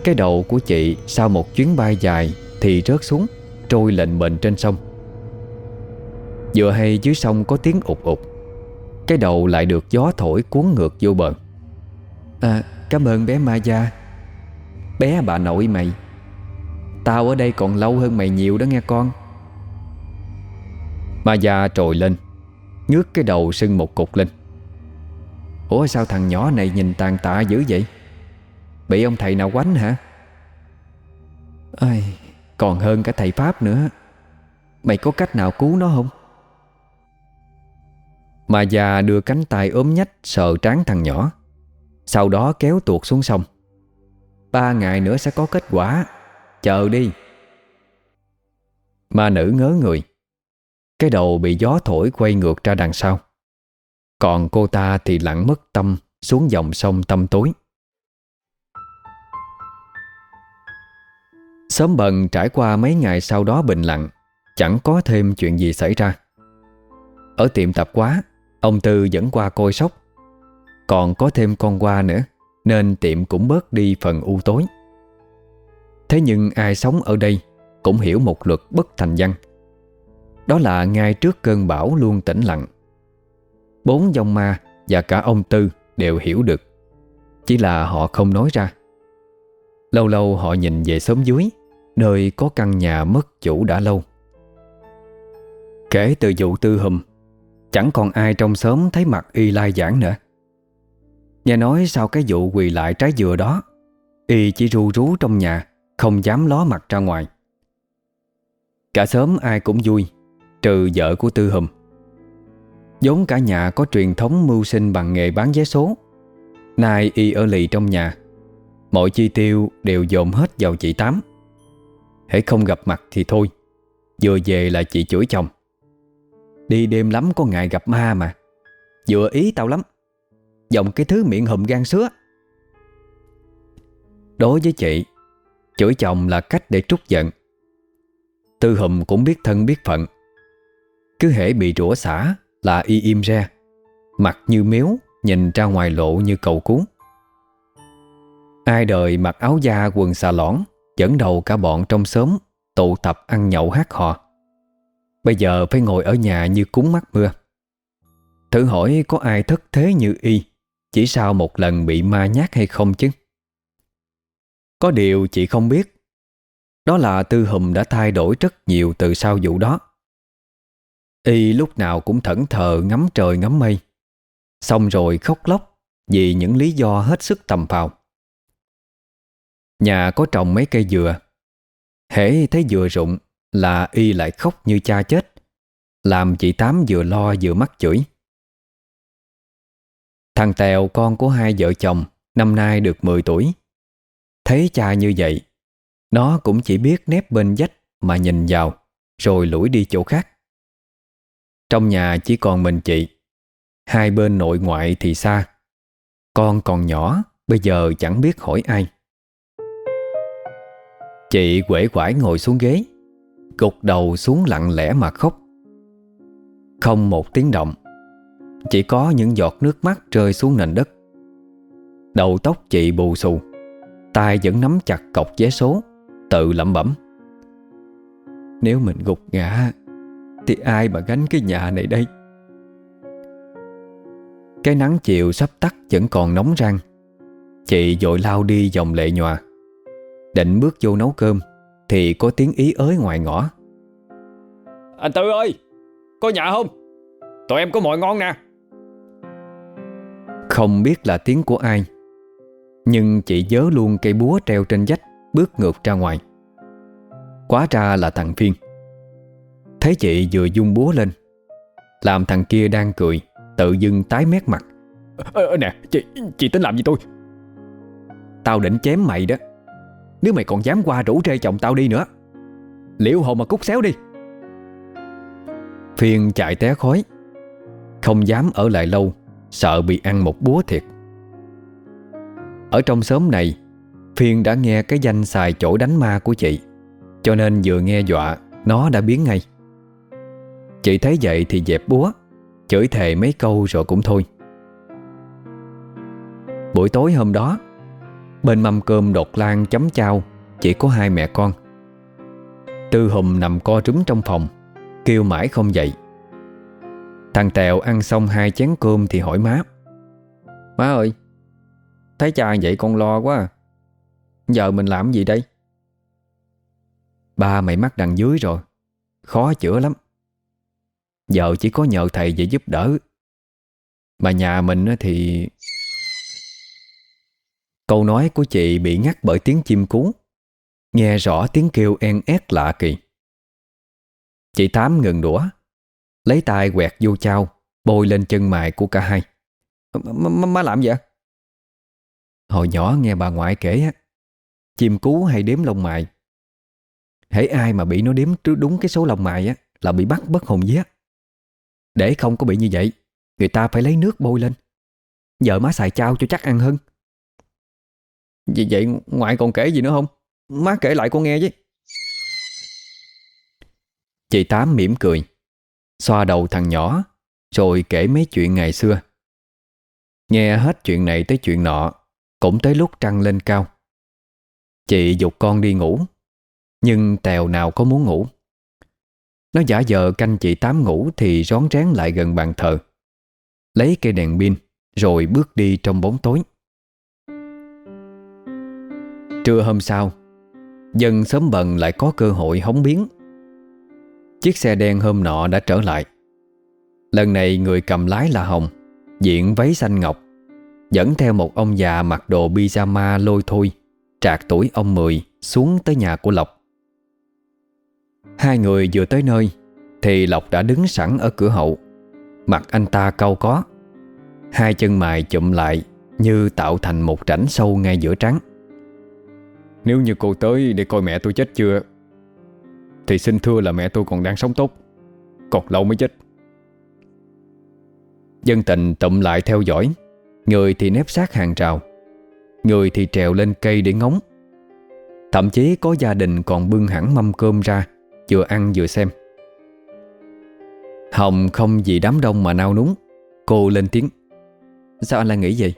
Cái đầu của chị sau một chuyến bay dài Thì rớt xuống Trôi lệnh bệnh trên sông. Vừa hay dưới sông có tiếng ụt ụt. Cái đầu lại được gió thổi cuốn ngược vô bờ. À cảm ơn bé Ma Gia Bé bà nội mày Tao ở đây còn lâu hơn mày nhiều đó nghe con. Ma già trồi lên Ngước cái đầu sưng một cục lên. Ủa sao thằng nhỏ này nhìn tàn tạ dữ vậy? Bị ông thầy nào quánh hả? Ây, Còn hơn cả thầy Pháp nữa. Mày có cách nào cứu nó không? Ma già đưa cánh tay ốm nhách Sờ trán thằng nhỏ Sau đó kéo tuột xuống sông. Ba ngày nữa sẽ có kết quả. Chờ đi. Ma nữ ngớ người. Cái đầu bị gió thổi quay ngược ra đằng sau. Còn cô ta thì lặng mất tâm, Xuống dòng sông tâm tối. Sớm bần trải qua mấy ngày sau đó bình lặng, Chẳng có thêm chuyện gì xảy ra. Ở tiệm tạp quá Ông Tư vẫn qua coi sóc. Còn có thêm con qua nữa, Nên tiệm cũng bớt đi phần u tối. Thế nhưng ai sống ở đây Cũng hiểu một luật bất thành văn. Đó là ngay trước cơn bão luôn tĩnh lặng. Bốn dòng ma và cả ông Tư đều hiểu được. Chỉ là họ không nói ra. Lâu lâu họ nhìn về xóm dưới, Nơi có căn nhà mất chủ đã lâu. Kể từ vụ tư hùm, Chẳng còn ai trong xóm thấy mặt y lai giảng nữa. Nghe nói sau cái vụ quỳ lại trái dừa đó, Y chỉ ru rú trong nhà không dám ló mặt ra ngoài. Cả xóm ai cũng vui, Trừ vợ của Tư Hùm. Vốn cả nhà có truyền thống mưu sinh bằng nghề bán vé số, Nay y ở lì trong nhà, Mọi chi tiêu đều dồn hết vào chị Tám. Hãy không gặp mặt thì thôi, Vừa về là chị chửi chồng. Đi đêm lắm có ngại gặp ma mà, Vừa ý tao lắm Dòng cái thứ miệng hùm gan sứa. Đối với chị Chửi chồng là cách để trút giận. Tư hùm cũng biết thân biết phận. Cứ hễ bị rủa xả Là y im ra Mặt như miếu, Nhìn ra ngoài lộ như cầu cuốn. Ai đời mặc áo da quần xà lõn, Dẫn đầu cả bọn trong xóm, Tụ tập ăn nhậu hát hò. Bây giờ phải ngồi ở nhà như cúng mắt mưa. Thử hỏi có ai thất thế như y, Chỉ sau một lần bị ma nhát hay không chứ? Có điều chị không biết. Đó là Tư Hùm đã thay đổi rất nhiều từ sau vụ đó. Y lúc nào cũng thẫn thờ ngắm trời ngắm mây. Xong rồi khóc lóc Vì những lý do hết sức tầm phào. Nhà có trồng mấy cây dừa. Hễ thấy dừa rụng Là y lại khóc như cha chết, Làm chị Tám vừa lo vừa mắc chửi. Thằng Tèo, con của hai vợ chồng, Năm nay được 10 tuổi. Thấy cha như vậy, Nó cũng chỉ biết nép bên dách Mà nhìn vào, Rồi lủi đi chỗ khác. Trong nhà chỉ còn mình chị, Hai bên nội ngoại thì xa. Con còn nhỏ, Bây giờ chẳng biết hỏi ai. Chị quể quải ngồi xuống ghế, Gục đầu xuống lặng lẽ mà khóc. Không một tiếng động, Chỉ có những giọt nước mắt rơi xuống nền đất. Đầu tóc chị bù xù tay vẫn nắm chặt cọc vé số Tự lẩm bẩm. Nếu mình gục ngã Thì ai mà gánh cái nhà này đây? Cái nắng chiều sắp tắt vẫn còn nóng rang. Chị dội lao đi dòng lệ nhòa. Định bước vô nấu cơm Thì có tiếng ý ới ngoài ngõ. Anh Tư ơi Có nhà không? Tụi em có mọi ngon nè. Không biết là tiếng của ai Nhưng chị nhớ luôn cây búa treo trên vách Bước ngược ra ngoài. Quá ra là thằng Phiên. Thấy chị vừa dung búa lên Làm thằng kia đang cười Tự dưng tái mét mặt. Ờ, Nè chị, chị tính làm gì tôi? Tao định chém mày đó. Nếu mày còn dám qua rủ rê chồng tao đi nữa Liệu hồn mà cút xéo đi. Phiên chạy té khói Không dám ở lại lâu Sợ bị ăn một búa thiệt ở trong xóm này Phiên đã nghe cái danh xài chỗ đánh ma của chị, Cho nên vừa nghe dọa, Nó đã biến ngay. Chị thấy vậy thì dẹp búa, Chửi thề mấy câu rồi cũng thôi. Buổi tối hôm đó, Bên mâm cơm đột lan chấm chao, Chỉ có hai mẹ con. Tư Hùng nằm co trúm trong phòng, Kêu mãi không dậy. Thằng Tèo ăn xong hai chén cơm Thì hỏi má Má ơi Thấy cha vậy con lo quá. À. Giờ mình làm gì đây? Ba mày mắc đằng dưới rồi. Khó chữa lắm. Giờ chỉ có nhờ thầy về giúp đỡ. Mà nhà mình thì Câu nói của chị bị ngắt bởi tiếng chim cú. Nghe rõ tiếng kêu en ét lạ kỳ. Chị Tám ngừng đũa, Lấy tay quẹt vô chao, Bôi lên chân mày của cả hai. Má làm vậy Hồi nhỏ nghe bà ngoại kể á, Chim cú hay đếm lông mày Hễ ai mà bị nó đếm đúng cái số lông mày á, Là bị bắt bất hồn vía Để không có bị như vậy, Người ta phải lấy nước bôi lên. Giờ má xài chao cho chắc ăn hơn. Vì vậy ngoại còn kể gì nữa không? Má kể lại con nghe chứ Chị Tám mỉm cười, Xoa đầu thằng nhỏ, Rồi kể mấy chuyện ngày xưa. Nghe hết chuyện này tới chuyện nọ cũng tới lúc trăng lên cao. Chị dục con đi ngủ, Nhưng Tèo nào có muốn ngủ. Nó giả vờ canh chị Tám ngủ Thì rón rén lại gần bàn thờ. Lấy cây đèn pin, Rồi bước đi trong bóng tối. Trưa hôm sau, Dân sớm bần lại có cơ hội hóng biến Chiếc xe đen hôm nọ đã trở lại. Lần này người cầm lái là Hồng, Diện váy xanh ngọc. Dẫn theo một ông già mặc đồ pyjama lôi thôi, Trạc tuổi ông Mười, xuống tới nhà của Lộc. Hai người vừa tới nơi, Thì Lộc đã đứng sẵn ở cửa hậu. Mặt anh ta cau có, Hai chân mày chụm lại Như tạo thành một rãnh sâu ngay giữa trán. Nếu như cô tới để coi mẹ tôi chết chưa, Thì xin thưa là mẹ tôi còn đang sống tốt, Còn lâu mới chết. Dân tình tụm lại theo dõi. Người thì nép sát hàng rào Người thì trèo lên cây để ngóng. Thậm chí có gia đình còn bưng hẳn mâm cơm ra, Vừa ăn vừa xem. Hồng không vì đám đông mà nao núng, Cô lên tiếng. Sao anh lại nghĩ vậy?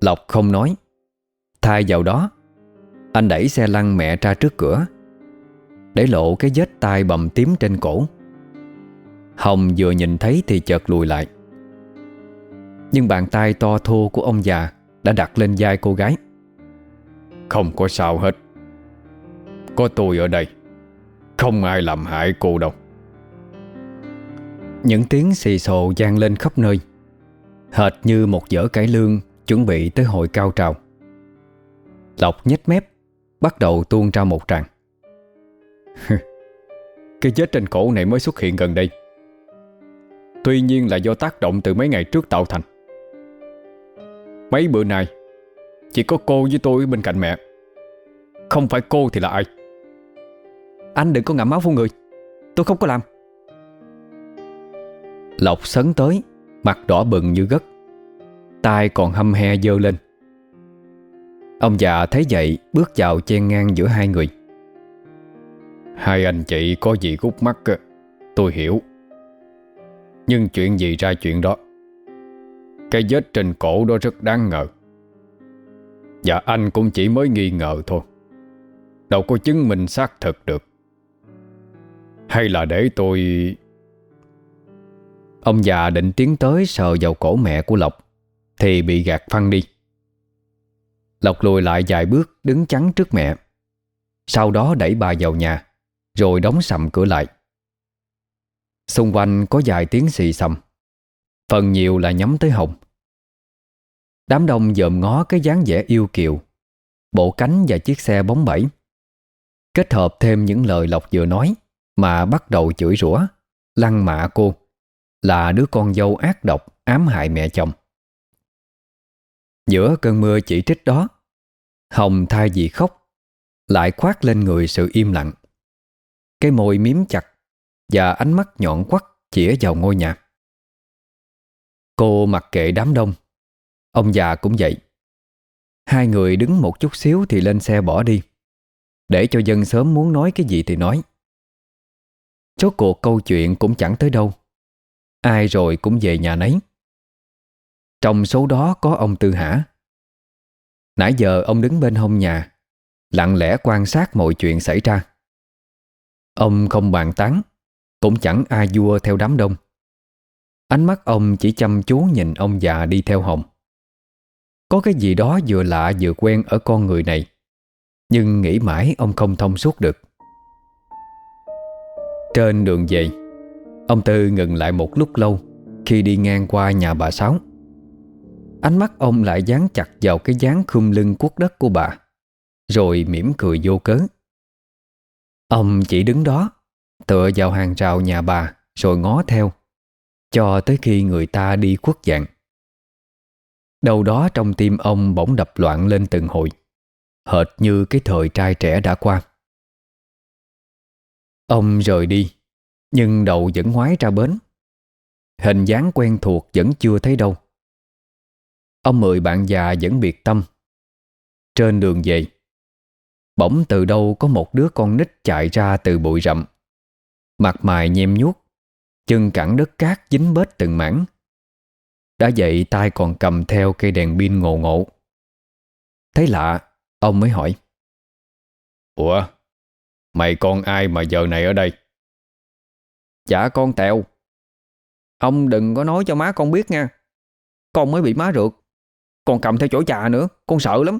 Lộc không nói. Thay vào đó, Anh đẩy xe lăn mẹ ra trước cửa, Để lộ cái vết tai bầm tím trên cổ. Hồng vừa nhìn thấy thì chợt lùi lại. Nhưng bàn tay to thô của ông già Đã đặt lên vai cô gái. Không có sao hết. Có tôi ở đây. Không ai làm hại cô đâu. Những tiếng xì xồ gian lên khắp nơi, Hệt như một dở cải lương Chuẩn bị tới hội cao trào. Lộc nhếch mép, Bắt đầu tuôn ra một tràng. Cái vết trên cổ này mới xuất hiện gần đây. Tuy nhiên là do tác động từ mấy ngày trước tạo thành. Mấy bữa nay, Chỉ có cô với tôi bên cạnh mẹ. Không phải cô thì là ai? Anh đừng có ngậm máu phun người. Tôi không có làm. Lộc sấn tới, Mặt đỏ bừng như gất. Tay còn hâm he dơ lên. Ông già thấy vậy, Bước vào chen ngang giữa hai người. Hai anh chị có gì gút mắt Tôi hiểu. Nhưng chuyện gì ra chuyện đó? Cái vết trên cổ đó rất đáng ngờ. Và anh cũng chỉ mới nghi ngờ thôi. Đâu có chứng minh xác thực được. Hay là để tôi Ông già định tiến tới sờ vào cổ mẹ của Lộc, Thì bị gạt phăng đi. Lộc lùi lại vài bước, đứng chắn trước mẹ. Sau đó đẩy bà vào nhà, Rồi đóng sầm cửa lại. Xung quanh có vài tiếng xì xầm. Phần nhiều là nhắm tới Hồng Đám đông dòm ngó cái dáng vẻ yêu kiều Bộ cánh và chiếc xe bóng bẩy Kết hợp thêm những lời Lộc vừa nói Mà bắt đầu chửi rủa Lăng mạ cô là đứa con dâu ác độc ám hại mẹ chồng. Giữa cơn mưa chỉ trích đó, Hồng thay vì khóc, lại khoát lên người sự im lặng. Cái môi miếm chặt và ánh mắt nhọn quắt chĩa vào ngôi nhà. Cô mặc kệ đám đông, ông già cũng vậy. Hai người đứng một chút xíu thì lên xe bỏ đi, để cho dân sớm muốn nói cái gì thì nói. Chốt cuộc câu chuyện cũng chẳng tới đâu. Ai rồi cũng về nhà nấy. Trong số đó có ông Tư Hả. Nãy giờ ông đứng bên hông nhà Lặng lẽ quan sát mọi chuyện xảy ra. Ông không bàn tán Cũng chẳng ai vua theo đám đông. Ánh mắt ông chỉ chăm chú nhìn ông già đi theo Hồng. Có cái gì đó vừa lạ vừa quen ở con người này, Nhưng nghĩ mãi ông không thông suốt được. Trên đường về, Ông Tư ngừng lại một lúc lâu Khi đi ngang qua nhà bà Sáu. Ánh mắt ông lại dán chặt vào cái dáng khum lưng cuốc đất của bà, Rồi mỉm cười vô cớ. Ông chỉ đứng đó, Tựa vào hàng rào nhà bà, Rồi ngó theo. Cho tới khi người ta đi khuất dạng. Đầu đó trong tim ông bỗng đập loạn lên từng hồi, Hệt như cái thời trai trẻ đã qua. Ông rời đi, nhưng đầu vẫn ngoái ra bến. Hình dáng quen thuộc vẫn chưa thấy đâu. Ông mười bạn già vẫn biệt tâm. Trên đường về, Bỗng từ đâu có một đứa con nít chạy ra từ bụi rậm. Mặt mày nhem nhuốc Chân cẳng đất cát dính bết từng mảng. Đã vậy tay còn cầm theo cây đèn pin ngộ ngộ. Thấy lạ Ông mới hỏi. Ủa Mày con ai mà giờ này ở đây? Dạ con Tèo. Ông đừng có nói cho má con biết nha. Con mới bị má rượt. Còn cầm theo chỗ trà nữa Con sợ lắm.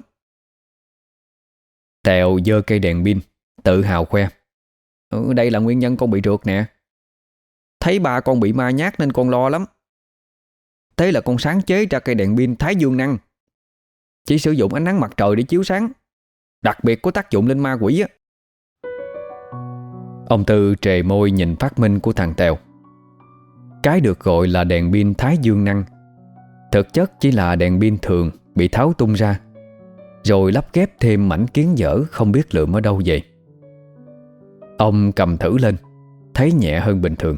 Tèo dơ cây đèn pin Tự hào khoe. Ừ, Đây là nguyên nhân con bị rượt nè Thấy ba con bị ma nhát nên con lo lắm. Thế là con sáng chế ra cây đèn pin Thái Dương năng. Chỉ sử dụng ánh nắng mặt trời để chiếu sáng. Đặc biệt có tác dụng lên ma quỷ á. Ông Tư trề môi nhìn phát minh của thằng Tèo. Cái được gọi là đèn pin thái dương năng. Thực chất chỉ là đèn pin thường Bị tháo tung ra, Rồi lắp ghép thêm mảnh kiến dở Không biết lượm ở đâu vậy. Ông cầm thử lên, Thấy nhẹ hơn bình thường.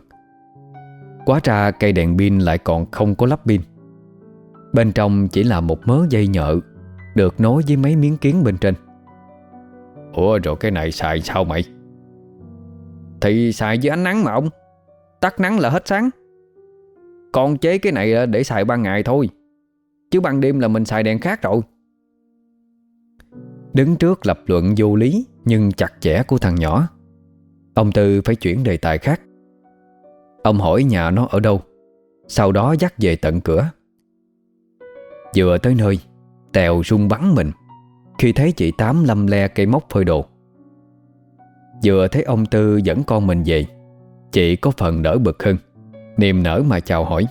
Quá ra cây đèn pin lại còn không có lắp pin. Bên trong chỉ là một mớ dây nhợ Được nối với mấy miếng kiến bên trên. Ủa rồi cái này xài sao mày? Thì xài dưới ánh nắng mà ông. Tắt nắng là hết sáng. Con chế cái này để xài ban ngày thôi. Chứ ban đêm là mình xài đèn khác rồi. Đứng trước lập luận vô lý Nhưng chặt chẽ của thằng nhỏ. Ông Tư phải chuyển đề tài khác Ông hỏi nhà nó ở đâu. Sau đó dắt về tận cửa. Vừa tới nơi, Tèo rung bắn mình. Khi thấy chị Tám lâm le cây móc phơi đồ. Vừa thấy ông Tư dẫn con mình về, Chị có phần đỡ bực hơn, Niềm nở mà chào hỏi.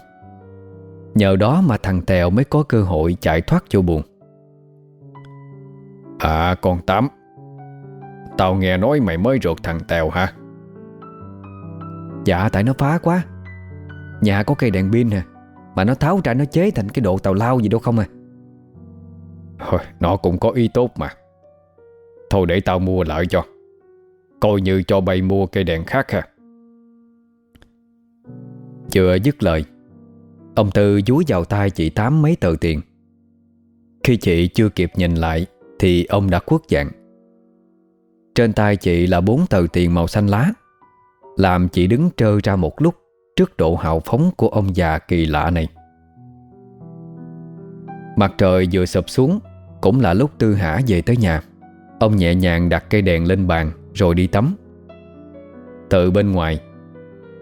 Nhờ đó mà thằng Tèo mới có cơ hội chạy thoát vô buồn. À con Tám. Tao nghe nói mày mới ruột thằng Tèo hả Dạ tại nó phá quá. Nhà có cây đèn pin nè, Mà nó tháo ra nó chế thành cái độ tàu lao gì đâu không à. Thôi, nó cũng có ý tốt mà. Thôi để tao mua lại cho. Coi như cho bay mua cây đèn khác ha. Chưa dứt lời, Ông Tư dúi vào tay chị Tám mấy tờ tiền. Khi chị chưa kịp nhìn lại, Thì ông đã khuất dạng. Trên tay chị là bốn tờ tiền màu xanh lá. Làm chị đứng trơ ra một lúc Trước độ hào phóng của ông già kỳ lạ này. Mặt trời vừa sụp xuống, Cũng là lúc Tư Hả về tới nhà. Ông nhẹ nhàng đặt cây đèn lên bàn, Rồi đi tắm. Từ bên ngoài,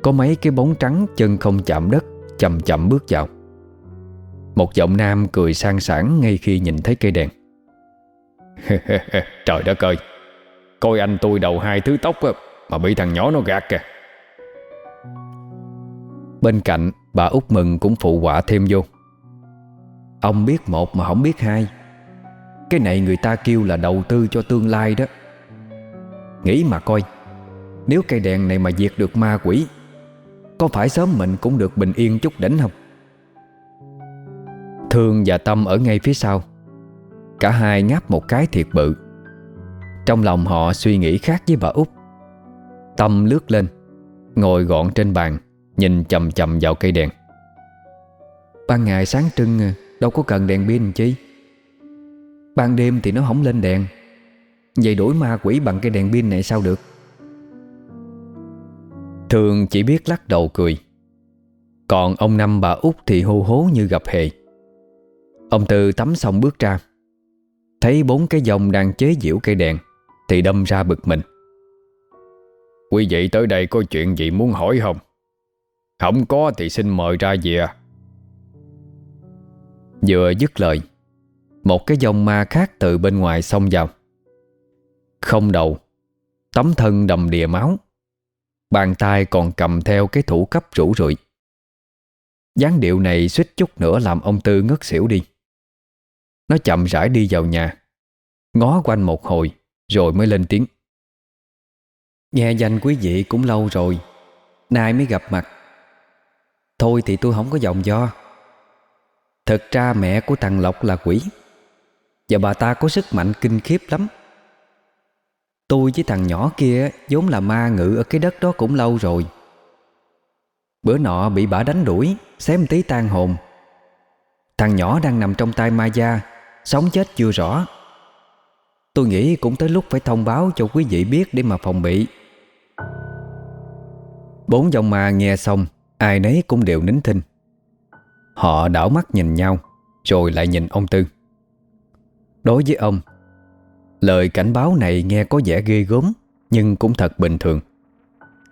Có mấy cái bóng trắng chân không chạm đất, Chậm chậm bước vào. Một giọng nam cười sang sảng Ngay khi nhìn thấy cây đèn. Trời đất ơi! Coi anh tôi đầu hai thứ tóc mà bị thằng nhỏ nó gạt kìa. Bên cạnh, bà út Mừng cũng phụ quả thêm vô. Ông biết một mà không biết hai. Cái này người ta kêu là đầu tư cho tương lai đó. Nghĩ mà coi, Nếu cây đèn này mà diệt được ma quỷ, Có phải sớm mình cũng được bình yên chút đỉnh không? Thương và Tâm ở ngay phía sau. Cả hai ngáp một cái thiệt bự. Trong lòng họ suy nghĩ khác với bà út. Tâm lướt lên, Ngồi gọn trên bàn, Nhìn chầm chầm vào cây đèn. Ban ngày sáng trưng, Đâu có cần đèn pin chi. Ban đêm thì nó không lên đèn. Vậy đuổi ma quỷ bằng cái đèn pin này sao được? Thường chỉ biết lắc đầu cười. Còn ông Năm bà út thì hô hố như gặp hề. Ông Tư tắm xong bước ra. Thấy bốn cái dòng đang chế giễu cây đèn, Thì đâm ra bực mình. Quý vị tới đây có chuyện gì muốn hỏi không? Không có thì xin mời ra về. Vừa dứt lời, Một cái dòng ma khác từ bên ngoài xông vào. Không đầu, Tấm thân đầm đìa máu, Bàn tay còn cầm theo cái thủ cấp rủ rượi. Dáng điệu này suýt chút nữa làm ông Tư ngất xỉu đi. Nó chậm rãi đi vào nhà, Ngó quanh một hồi, Rồi mới lên tiếng. Nghe danh quý vị cũng lâu rồi, Nay mới gặp mặt. Thôi thì tôi không có dòng do. Thực ra mẹ của thằng Lộc là quỷ, Và bà ta có sức mạnh kinh khiếp lắm. Tôi với thằng nhỏ kia vốn là ma ngự ở cái đất đó cũng lâu rồi. Bữa nọ bị bà đánh đuổi, Xém tí tan hồn. Thằng nhỏ đang nằm trong tay ma gia, Sống chết chưa rõ. Tôi nghĩ cũng tới lúc phải thông báo cho quý vị biết để mà phòng bị. Bốn dòng ma nghe xong, Ai nấy cũng đều nín thinh. Họ đảo mắt nhìn nhau, Rồi lại nhìn ông Tư. Đối với ông, Lời cảnh báo này nghe có vẻ ghê gớm, Nhưng cũng thật bình thường.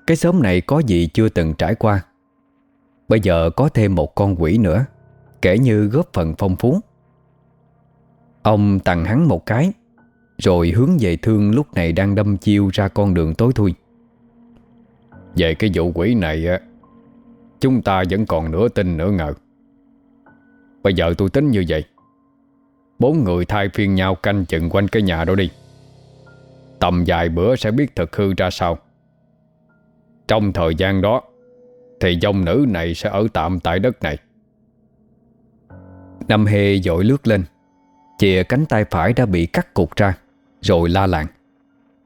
Cái xóm này có gì chưa từng trải qua. Bây giờ có thêm một con quỷ nữa, Kể như góp phần phong phú. Ông tặng hắn một cái, Rồi hướng về thương lúc này đang đâm chiêu ra con đường tối thui. Về cái vụ quỷ này á, Chúng ta vẫn còn nửa tin nửa ngờ. Bây giờ tôi tính như vậy. Bốn người thay phiên nhau canh chừng quanh cái nhà đó đi. Tầm vài bữa sẽ biết thực hư ra sao. Trong thời gian đó, Thì dòng nữ này sẽ ở tạm tại đất này. Năm hê dội lướt lên, Chìa cánh tay phải đã bị cắt cụt ra, Rồi la làng.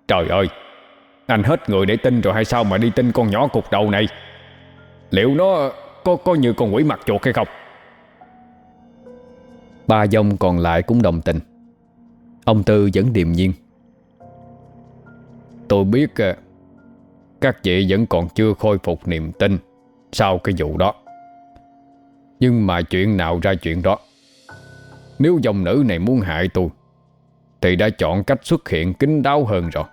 Trời ơi! Anh hết người để tin rồi hay sao mà đi tin con nhỏ cục đầu này? Liệu nó có có như con quỷ mặt chuột hay không? Ba dông còn lại cũng đồng tình. Ông Tư vẫn điềm nhiên. Tôi biết à, Các chị vẫn còn chưa khôi phục niềm tin Sau cái vụ đó. Nhưng mà chuyện nào ra chuyện đó? Nếu dòng nữ này muốn hại tôi, Thì đã chọn cách xuất hiện kín đáo hơn rồi.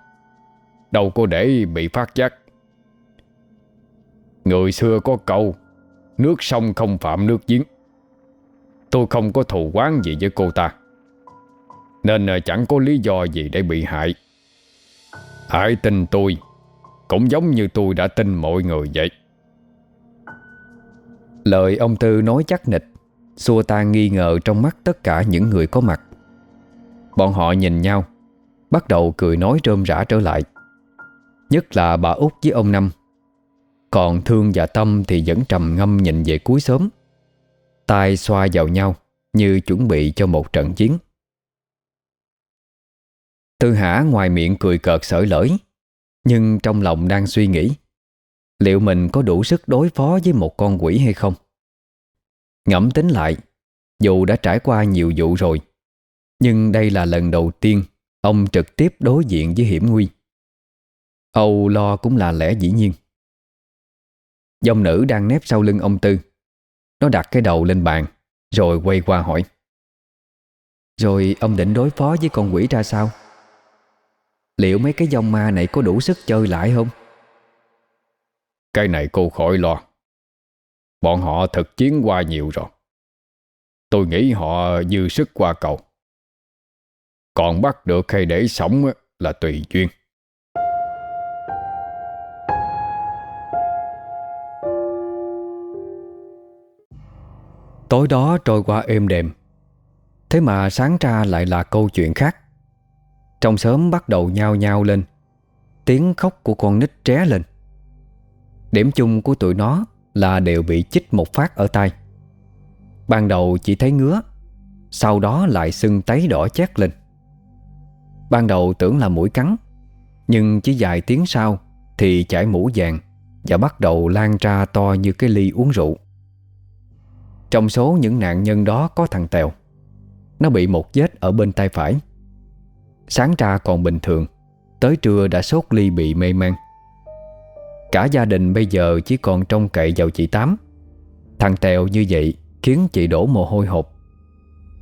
Đâu có để bị phát giác. Người xưa có câu, Nước sông không phạm nước giếng. Tôi không có thù quán gì với cô ta. Nên ờ, chẳng có lý do gì để bị hại. Hãy tin tôi, Cũng giống như tôi đã tin mọi người vậy. Lời ông Tư nói chắc nịch, Xua tan nghi ngờ trong mắt tất cả những người có mặt. Bọn họ nhìn nhau, Bắt đầu cười nói rơm rã trở lại. Nhất là bà út với ông Năm. Còn Thương và Tâm thì vẫn trầm ngâm nhìn về cuối sớm tay xoa vào nhau Như chuẩn bị cho một trận chiến. Tư Hả ngoài miệng cười cợt sởi lởi Nhưng trong lòng đang suy nghĩ, Liệu mình có đủ sức đối phó với một con quỷ hay không? Ngẫm tính lại, Dù đã trải qua nhiều vụ rồi, Nhưng đây là lần đầu tiên Ông trực tiếp đối diện với hiểm nguy. Âu lo cũng là lẽ dĩ nhiên. Dòng nữ đang nép sau lưng ông Tư. Nó đặt cái đầu lên bàn, Rồi quay qua hỏi. Rồi ông định đối phó với con quỷ ra sao? Liệu mấy cái dòng ma này có đủ sức chơi lại không? Cái này cô khỏi lo. Bọn họ thực chiến qua nhiều rồi. Tôi nghĩ họ dư sức qua cầu. Còn bắt được hay để sống là tùy duyên. Tối đó trôi qua êm đềm. Thế mà sáng ra lại là câu chuyện khác. Trong sớm bắt đầu nhao nhao lên. Tiếng khóc của con nít tré lên. Điểm chung của tụi nó là đều bị chích một phát ở tay Ban đầu chỉ thấy ngứa, Sau đó lại sưng tấy đỏ chét lên. Ban đầu tưởng là mũi cắn, Nhưng chỉ vài tiếng sau Thì chảy mũ vàng Và bắt đầu lan ra to như cái ly uống rượu. Trong số những nạn nhân đó có thằng Tèo. Nó bị một vết ở bên tay phải. Sáng ra còn bình thường, Tới trưa đã sốt ly bị mê man. Cả gia đình bây giờ chỉ còn trông cậy vào chị Tám. Thằng Tèo như vậy Khiến chị đổ mồ hôi hột.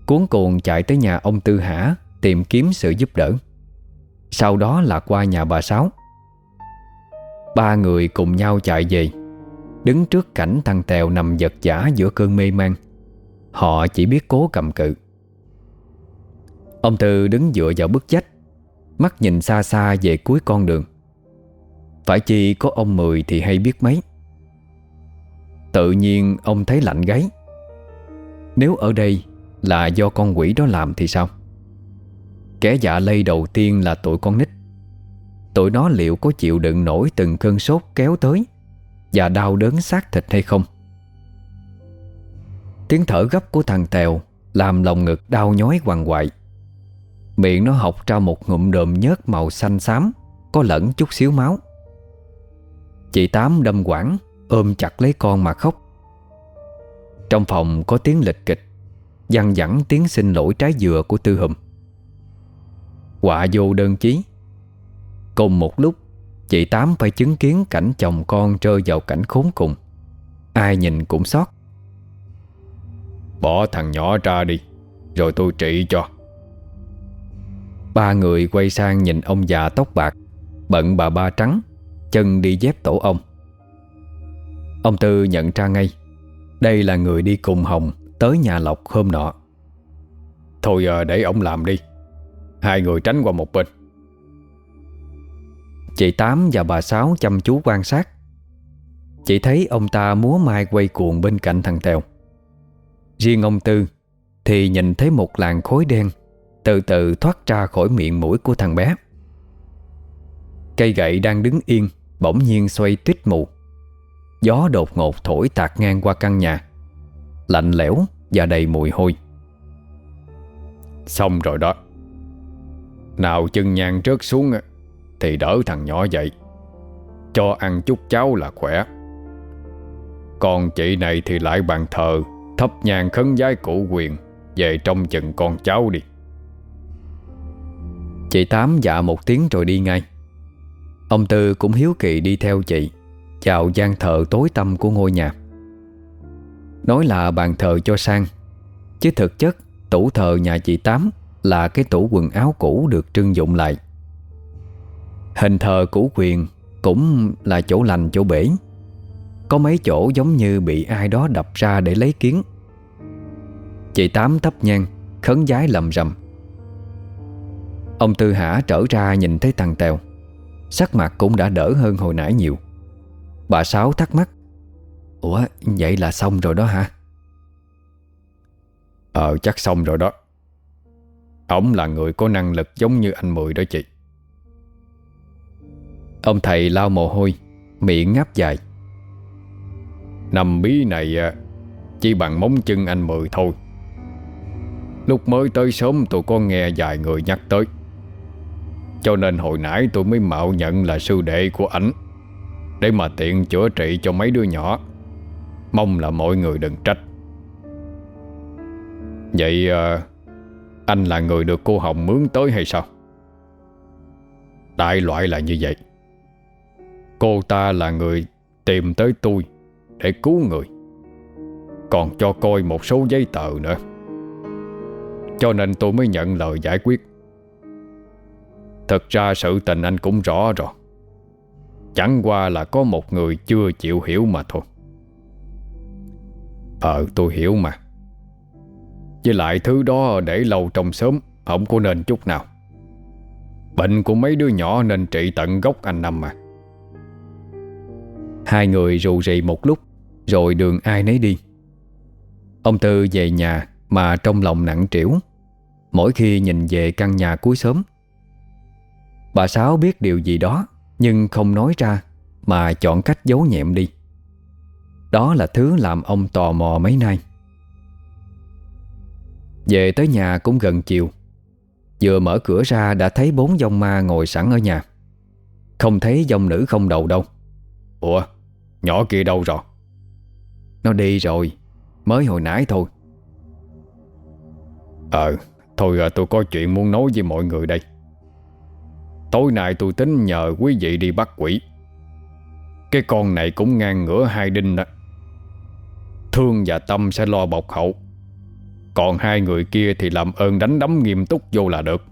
Cuốn cuồng chạy tới nhà ông Tư Hả Tìm kiếm sự giúp đỡ. Sau đó là qua nhà bà Sáu. Ba người cùng nhau chạy về. Đứng trước cảnh thằng Tèo nằm giật giả giữa cơn mê man. Họ chỉ biết cố cầm cự. Ông Tư đứng dựa vào bức chách Mắt nhìn xa xa về cuối con đường. Phải chi có ông Mười thì hay biết mấy. Tự nhiên ông thấy lạnh gáy. Nếu ở đây là do con quỷ đó làm thì sao? Kẻ dạ lây đầu tiên là tụi con nít. Tụi nó liệu có chịu đựng nổi từng cơn sốt kéo tới? Và đau đớn xác thịt hay không? Tiếng thở gấp của thằng Tèo Làm lòng ngực đau nhói hoàng hoại Miệng nó học ra một ngụm đờm nhớt màu xanh xám, Có lẫn chút xíu máu. Chị Tám đâm quảng, Ôm chặt lấy con mà khóc. Trong phòng có tiếng lịch kịch Dằn dẳng tiếng xin lỗi trái dừa của Tư Hùm. Quả vô đơn chí. Cùng một lúc Chị Tám phải chứng kiến cảnh chồng con rơi vào cảnh khốn cùng. Ai nhìn cũng xót. Bỏ thằng nhỏ ra đi Rồi tôi trị cho. Ba người quay sang nhìn ông già tóc bạc Bận bà ba trắng Chân đi dép tổ ông. Ông Tư nhận ra ngay Đây là người đi cùng Hồng Tới nhà Lộc hôm nọ. Thôi à, để ông làm đi. Hai người tránh qua một bên. Chị Tám và bà Sáu chăm chú quan sát. Chị thấy ông ta múa mai quay cuồng bên cạnh thằng Tèo. Riêng ông Tư Thì nhìn thấy một làn khối đen Từ từ thoát ra khỏi miệng mũi của thằng bé. Cây gậy đang đứng yên Bỗng nhiên xoay tuyết mù. Gió đột ngột thổi tạt ngang qua căn nhà, Lạnh lẽo và đầy mùi hôi. Xong rồi đó. Nào chân nhang rớt xuống thì đỡ thằng nhỏ dậy. Cho ăn chút cháo là khỏe. Còn chị này thì lại bàn thờ Thấp nhang khấn giái cổ quyền, Về trong chừng con cháu đi. Chị Tám dạ một tiếng rồi đi ngay. Ông Tư cũng hiếu kỳ đi theo chị, Chào gian thờ tối tăm của ngôi nhà. Nói là bàn thờ cho sang, Chứ thực chất tủ thờ nhà chị Tám Là cái tủ quần áo cũ được trưng dụng lại. Hình thờ cũ quyền Cũng là chỗ lành chỗ bể. Có mấy chỗ giống như bị ai đó đập ra để lấy kiến. Chị Tám thấp nhang, Khấn giái lầm rầm. Ông Tư Hả trở ra nhìn thấy thằng Tèo. Sắc mặt cũng đã đỡ hơn hồi nãy nhiều. Bà Sáu thắc mắc, Ủa, vậy là xong rồi đó hả? Ờ chắc xong rồi đó. Ông là người có năng lực giống như anh Mười đó chị. Ông thầy lau mồ hôi Miệng ngáp dài. Nằm bí này à, Chỉ bằng móng chân anh Mười thôi. Lúc mới tới sớm tôi có nghe vài người nhắc tới. Cho nên hồi nãy tôi mới mạo nhận là sư đệ của ảnh Để mà tiện chữa trị cho mấy đứa nhỏ. Mong là mọi người đừng trách. Vậy à, Anh là người được cô Hồng mướn tới hay sao? Đại loại là như vậy. Cô ta là người tìm tới tôi Để cứu người. Còn cho coi một số giấy tờ nữa. Cho nên tôi mới nhận lời giải quyết. Thật ra sự tình anh cũng rõ rồi. Chẳng qua là có một người chưa chịu hiểu mà thôi. Ờ tôi hiểu mà. Với lại thứ đó để lâu trong sớm, Không có nên chút nào. Bệnh của mấy đứa nhỏ nên trị tận gốc anh Năm mà. Hai người rù rì một lúc, Rồi đường ai nấy đi. Ông Tư về nhà Mà trong lòng nặng trĩu, Mỗi khi nhìn về căn nhà cuối sớm Bà Sáu biết điều gì đó, Nhưng không nói ra Mà chọn cách giấu nhẹm đi. Đó là thứ làm ông tò mò mấy nay. Về tới nhà cũng gần chiều. Vừa mở cửa ra đã thấy bốn dòng ma ngồi sẵn ở nhà. Không thấy dòng nữ không đầu đâu. Ủa? Nhỏ kia đâu rồi? Nó đi rồi Mới hồi nãy thôi. Ờ Thôi à, tôi có chuyện muốn nói với mọi người đây. Tối nay tôi tính nhờ quý vị đi bắt quỷ. Cái con này cũng ngang ngửa hai đinh đó. Thương và Tâm sẽ lo bọc hậu. Còn hai người kia thì làm ơn đánh đấm nghiêm túc vô là được.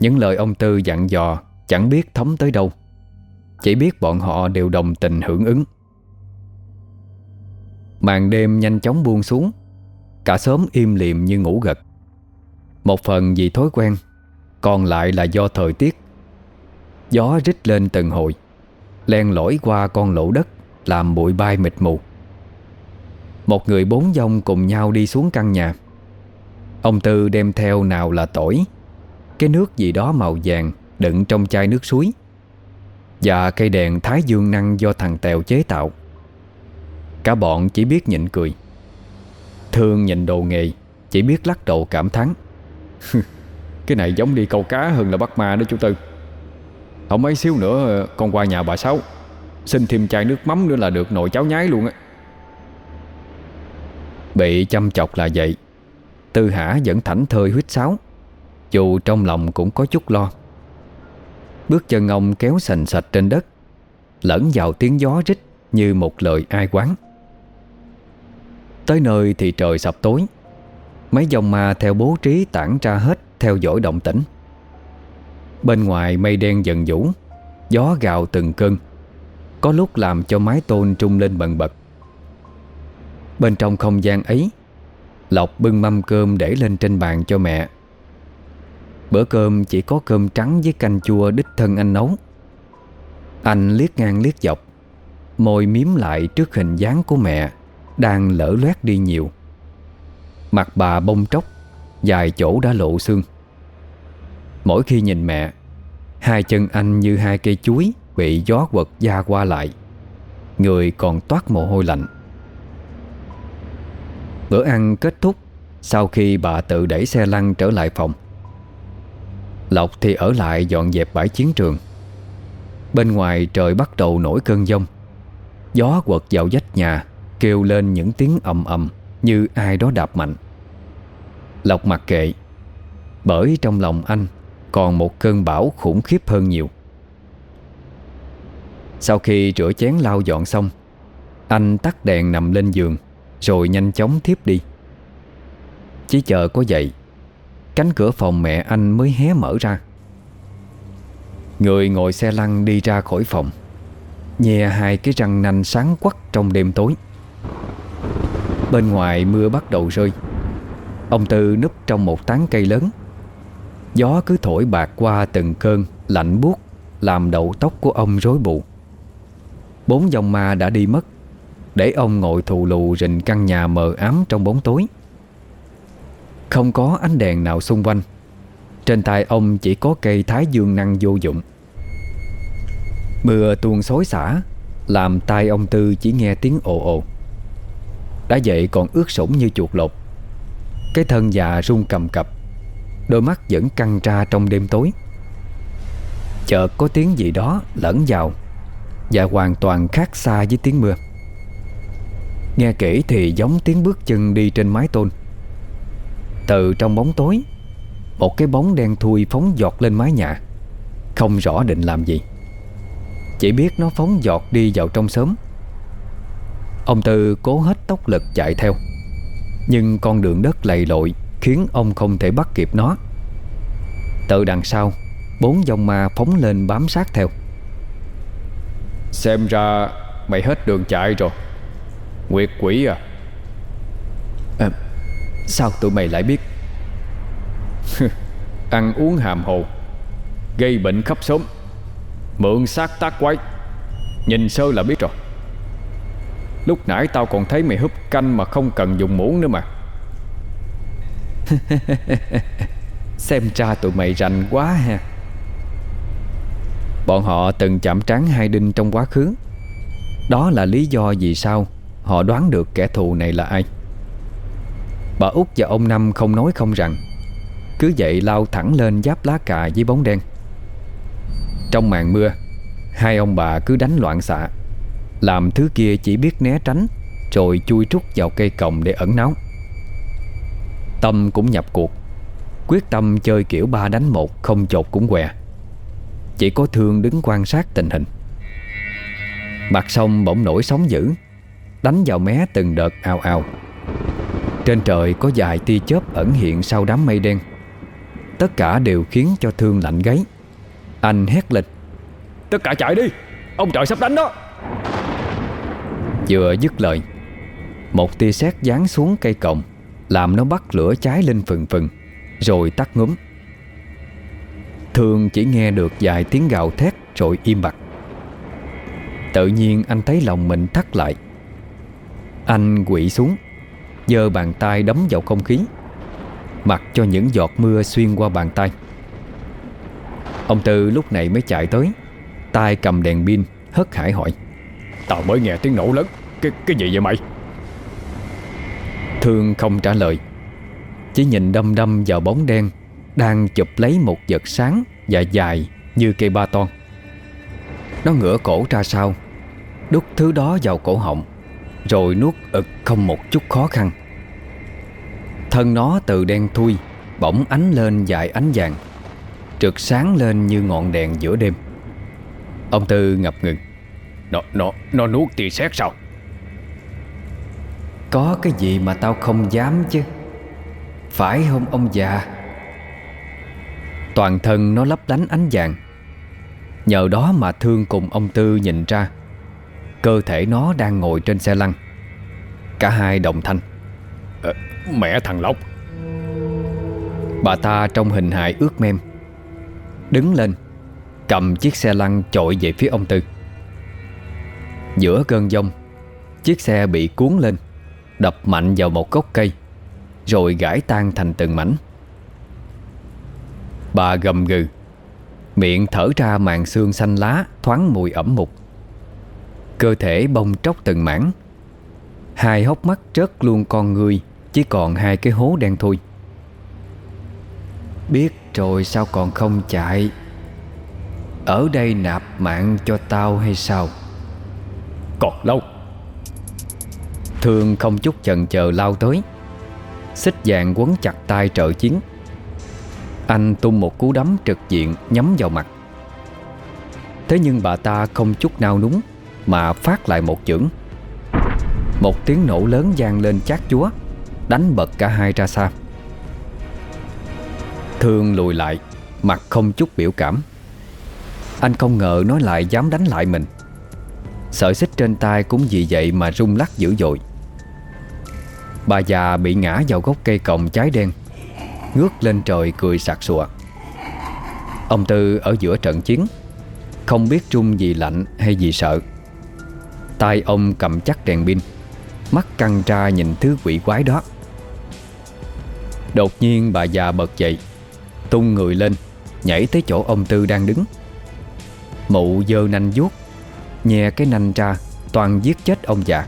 Những lời ông Tư dặn dò Chẳng biết thấm tới đâu chỉ biết bọn họ đều đồng tình hưởng ứng. Màn đêm nhanh chóng buông xuống, Cả xóm im liệm như ngủ gật. Một phần vì thói quen, Còn lại là do thời tiết. Gió rít lên từng hồi, Len lỏi qua con lỗ đất, Làm bụi bay mịt mù. Một người bốn dông cùng nhau đi xuống căn nhà. Ông Tư đem theo nào là tỏi, Cái nước gì đó màu vàng Đựng trong chai nước suối. Và cây đèn thái dương năng do thằng Tèo chế tạo. Cả bọn chỉ biết nhịn cười. Thương nhìn đồ nghề, Chỉ biết lắc đầu cảm thán. Cái này giống đi câu cá hơn là bắt ma đó chú Tư. Không mấy xíu nữa, con qua nhà bà Sáu. Xin thêm chai nước mắm nữa là được nồi cháo nhái luôn á. Bị chăm chọc là vậy. Tư Hả vẫn thảnh thơi huyết sáo, Dù trong lòng cũng có chút lo. Bước chân ông kéo sành sạch trên đất, Lẫn vào tiếng gió rít Như một lời ai quán. Tới nơi thì trời sập tối, Mấy dòng ma theo bố trí tản ra hết Theo dõi động tĩnh. Bên ngoài mây đen dần vũ, Gió gào từng cơn, Có lúc làm cho mái tôn trung lên bần bật. Bên trong không gian ấy, Lộc bưng mâm cơm để lên trên bàn cho mẹ. Bữa cơm chỉ có cơm trắng với canh chua đích thân anh nấu. Anh liếc ngang liếc dọc, Môi miếm lại trước hình dáng của mẹ, Đang lỡ loét đi nhiều. Mặt bà bông tróc, Dài chỗ đã lộ xương. Mỗi khi nhìn mẹ, Hai chân anh như hai cây chuối bị gió quật da qua lại. Người còn toát mồ hôi lạnh. Bữa ăn kết thúc Sau khi bà tự đẩy xe lăn trở lại phòng. Lộc thì ở lại dọn dẹp bãi chiến trường. Bên ngoài trời bắt đầu nổi cơn giông. Gió quật vào vách nhà, Kêu lên những tiếng ầm ầm Như ai đó đạp mạnh. Lộc mặc kệ, Bởi trong lòng anh Còn một cơn bão khủng khiếp hơn nhiều. Sau khi rửa chén lau dọn xong, Anh tắt đèn nằm lên giường, Rồi nhanh chóng thiếp đi. Chỉ chờ có dậy Cánh cửa phòng mẹ anh mới hé mở ra. Người ngồi xe lăn đi ra khỏi phòng, Nhè hai cái răng nanh sáng quắc trong đêm tối. Bên ngoài mưa bắt đầu rơi, Ông Tư núp trong một tán cây lớn. Gió cứ thổi bạc qua từng cơn, Lạnh buốt, Làm đầu tóc của ông rối bù. Bốn dòng ma đã đi mất, Để ông ngồi thù lù rình căn nhà mờ ám trong bóng tối. Không có ánh đèn nào xung quanh. Trên tay ông chỉ có cây thái dương năng vô dụng. Mưa tuôn xối xả, Làm tai ông Tư chỉ nghe tiếng ồ ồ. Đã vậy còn ướt sũng như chuột lột. Cái thân già run cầm cập, Đôi mắt vẫn căng ra trong đêm tối. Chợt có tiếng gì đó lẫn vào Và hoàn toàn khác xa với tiếng mưa. Nghe kỹ thì giống tiếng bước chân đi trên mái tôn. Từ trong bóng tối. Một cái bóng đen thui phóng giọt lên mái nhà. Không rõ định làm gì. Chỉ biết nó phóng giọt đi vào trong sớm Ông Tư cố hết tốc lực chạy theo. Nhưng con đường đất lầy lội Khiến ông không thể bắt kịp nó. Từ đằng sau, Bốn dòng ma phóng lên bám sát theo. Xem ra mày hết đường chạy rồi. Nguyệt quỷ à à. Sao tụi mày lại biết? Ăn uống hàm hồ, Gây bệnh khắp xóm. Mượn xác tác quái, Nhìn sơ là biết rồi. Lúc nãy tao còn thấy mày húp canh Mà không cần dùng muỗng nữa mà. Xem ra tụi mày rành quá ha. Bọn họ từng chạm trán hai đinh trong quá khứ. Đó là lý do vì sao Họ đoán được kẻ thù này là ai. Bà út và ông Năm không nói không rằng. Cứ vậy lao thẳng lên giáp lá cà với bóng đen. Trong màn mưa, Hai ông bà cứ đánh loạn xạ. Làm thứ kia chỉ biết né tránh, Rồi chui trút vào cây còng để ẩn náu. Tâm cũng nhập cuộc. Quyết tâm chơi kiểu ba đánh một, Không chột cũng què. Chỉ có Thương đứng quan sát tình hình. Mặt sông bỗng nổi sóng dữ, Đánh vào mé từng đợt ào ào. Trên trời có vài tia chớp ẩn hiện sau đám mây đen. Tất cả đều khiến cho Thương lạnh gáy. Anh hét lịch Tất cả chạy đi, Ông trời sắp đánh đó. Vừa dứt lời, Một tia sét giáng xuống cây cọng Làm nó bắt lửa cháy lên phừng phừng, Rồi tắt ngúm. Thương chỉ nghe được vài tiếng gào thét Rồi im bặt. Tự nhiên anh thấy lòng mình thắt lại. Anh quỵ xuống giơ bàn tay đấm vào không khí Mặc cho những giọt mưa xuyên qua bàn tay. Ông Tư lúc này mới chạy tới tay cầm đèn pin Hất hải hỏi Tao mới nghe tiếng nổ lớn Cái, cái gì vậy mày? Thương không trả lời Chỉ nhìn đâm đâm vào bóng đen Đang chụp lấy một vật sáng Và dài như cây ba ton. Nó ngửa cổ ra sau Đút thứ đó vào cổ họng rồi nuốt ực không một chút khó khăn. Thân nó từ đen thui Bỗng ánh lên dài ánh vàng Trực sáng lên như ngọn đèn giữa đêm. Ông Tư ngập ngừng. Nó, nó, nó nuốt tia sét sao? Có cái gì mà tao không dám chứ? Phải không ông già? Toàn thân nó lấp lánh ánh vàng. Nhờ đó mà Thương cùng ông Tư nhìn ra. Cơ thể nó đang ngồi trên xe lăn. Cả hai đồng thanh. À, Mẹ thằng Lộc. Bà ta trong hình hài ướt mem Đứng lên Cầm chiếc xe lăn chội về phía ông Tư. Giữa cơn giông Chiếc xe bị cuốn lên Đập mạnh vào một gốc cây Rồi gãy tan thành từng mảnh. Bà gầm gừ Miệng thở ra màn xương xanh lá Thoáng mùi ẩm mục Cơ thể bông tróc từng mảng. Hai hốc mắt trớt luôn con người Chỉ còn hai cái hố đen thôi. Biết rồi sao còn không chạy? Ở đây nạp mạng cho tao hay sao? Còn lâu. Thương không chút chần chờ lao tới. Xích vàng quấn chặt tay trợ chiến. Anh tung một cú đấm trực diện nhắm vào mặt. Thế nhưng bà ta không chút nao núng mà phát lại một chưởng. Một tiếng nổ lớn vang lên chát chúa, Đánh bật cả hai ra xa. Thương lùi lại, Mặt không chút biểu cảm. Anh không ngờ nói lại dám đánh lại mình. Sợi xích trên tay cũng vì vậy mà rung lắc dữ dội. Bà già bị ngã vào gốc cây còng trái đen, Ngước lên trời cười sặc sụa. Ông Tư ở giữa trận chiến, Không biết trung vì lạnh hay vì sợ tay ông cầm chắc đèn pin, Mắt căng ra nhìn thứ quỷ quái đó. Đột nhiên bà già bật dậy, Tung người lên, Nhảy tới chỗ ông Tư đang đứng. Mụ dơ nanh vuốt, Nhè cái nanh ra, Toàn giết chết ông già.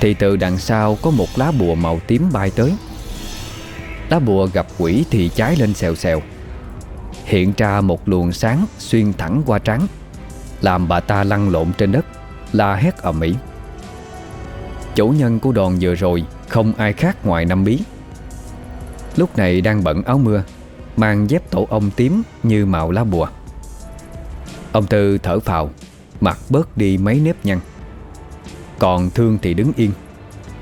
Thì từ đằng sau có một lá bùa màu tím bay tới. Lá bùa gặp quỷ thì cháy lên xèo xèo. Hiện ra một luồng sáng xuyên thẳng qua trán, Làm bà ta lăn lộn trên đất. La hét ầm ĩ. Chủ nhân của đòn vừa rồi, Không ai khác ngoài năm bí. Lúc này đang bận áo mưa, Mang dép tổ ong tím như màu lá bùa. Ông Tư thở phào, Mặt bớt đi mấy nếp nhăn. Còn Thương thì đứng yên,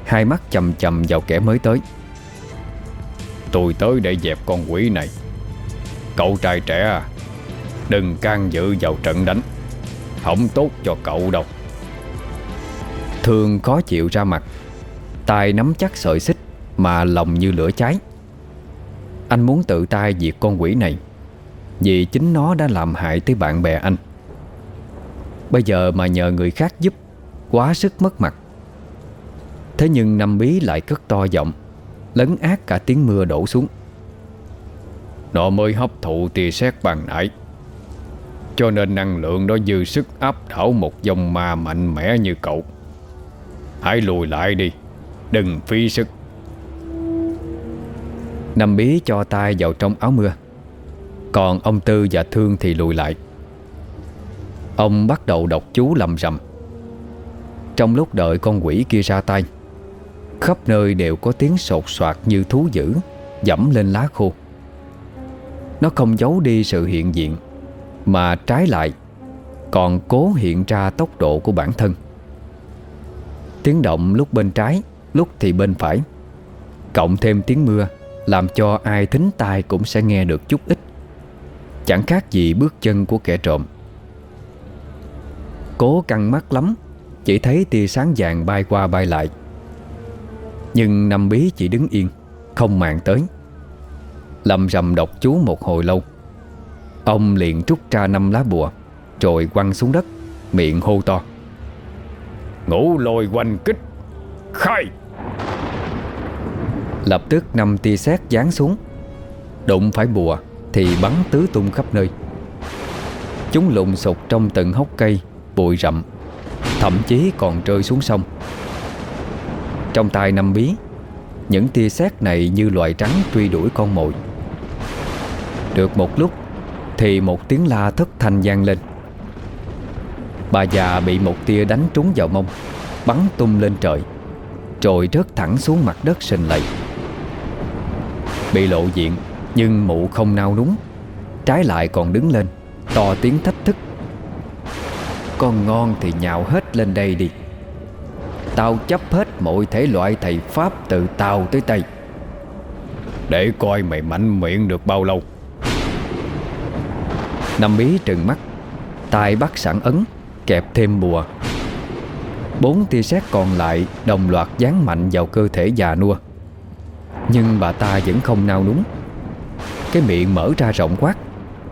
Hai mắt chầm chầm vào kẻ mới tới. Tôi tới để dẹp con quỷ này. Cậu trai trẻ à Đừng can dự vào trận đánh. Không tốt cho cậu đâu. Thương khó chịu ra mặt. Tay nắm chắc sợi xích Mà lòng như lửa cháy. Anh muốn tự tay diệt con quỷ này, Vì chính nó đã làm hại tới bạn bè anh. Bây giờ mà nhờ người khác giúp, Quá sức mất mặt. Thế nhưng Năm Bí lại cất to giọng, Lấn át cả tiếng mưa đổ xuống. Nó mới hấp thụ tia sét bằng nãy. Cho nên năng lượng đó dư sức áp đảo một dòng ma mạnh mẽ như cậu. Hãy lùi lại đi. Đừng phí sức. Năm bí cho tay vào trong áo mưa. Còn ông Tư và Thương thì lùi lại. Ông bắt đầu đọc chú lầm rầm. Trong lúc đợi con quỷ kia ra tay, Khắp nơi đều có tiếng sột soạt như thú dữ, Dẫm lên lá khô. Nó không giấu đi sự hiện diện, Mà trái lại Còn cố hiện ra tốc độ của bản thân. Tiếng động lúc bên trái, Lúc thì bên phải. Cộng thêm tiếng mưa, Làm cho ai thính tai cũng sẽ nghe được chút ít. Chẳng khác gì bước chân của kẻ trộm. Cố căng mắt lắm, Chỉ thấy tia sáng vàng bay qua bay lại. Nhưng năm bí chỉ đứng yên, Không màng tới. Lầm rầm đọc chú một hồi lâu. Ông liền trút ra năm lá bùa, Rồi quăng xuống đất, Miệng hô to. Ngũ lôi quanh kích. Khai. Lập tức năm tia sét giáng xuống. Đụng phải bùa Thì bắn tứ tung khắp nơi. Chúng lụng sụt trong từng hốc cây, Bụi rậm, Thậm chí còn rơi xuống sông. Trong tay năm bí, Những tia sét này như loài trắng truy đuổi con mồi. Được một lúc Thì một tiếng la thất thanh vang lên. Bà già bị một tia đánh trúng vào mông, Bắn tung lên trời, Rồi rớt thẳng xuống mặt đất sình lầy. Bị lộ diện, Nhưng mụ không nao núng, Trái lại còn đứng lên, To tiếng thách thức. Con ngon thì nhào hết lên đây đi. Tao chấp hết mọi thể loại thầy Pháp Từ tao tới Tây Để coi mày mạnh miệng được bao lâu. Năm bí trừng mắt tay bắt sẵn ấn. Kẹp thêm bùa. Bốn tia sét còn lại Đồng loạt dán mạnh vào cơ thể già nua. Nhưng bà ta vẫn không nao núng. Cái miệng mở ra rộng quát,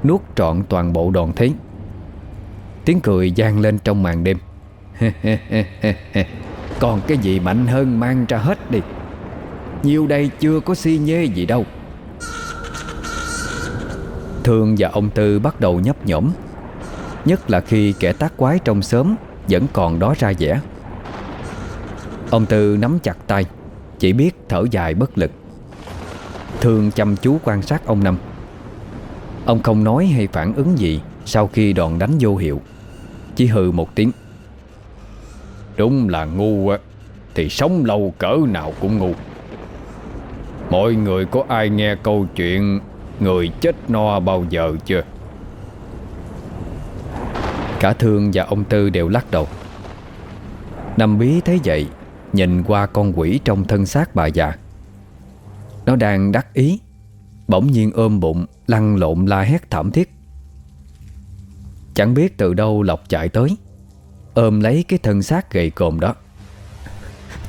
Nuốt trọn toàn bộ đòn thế. Tiếng cười gian lên trong màn đêm. Còn cái gì mạnh hơn mang ra hết đi. Nhiều đây chưa có si nhê gì đâu. Thương và ông Tư bắt đầu nhấp nhổm. Nhất là khi kẻ tác quái trong xóm Vẫn còn đó ra vẻ. Ông Tư nắm chặt tay, Chỉ biết thở dài bất lực. Thương chăm chú quan sát ông Năm. Ông không nói hay phản ứng gì Sau khi đòn đánh vô hiệu. Chỉ hừ một tiếng. Đúng là ngu á, Thì sống lâu cỡ nào cũng ngu. Mọi người có ai nghe câu chuyện Người chết no bao giờ chưa? Cả Thương và ông Tư đều lắc đầu. Năm bí thấy vậy Nhìn qua con quỷ trong thân xác bà già. Nó đang đắc ý Bỗng nhiên ôm bụng Lăn lộn la hét thảm thiết. Chẳng biết từ đâu Lộc chạy tới Ôm lấy cái thân xác gầy còm đó.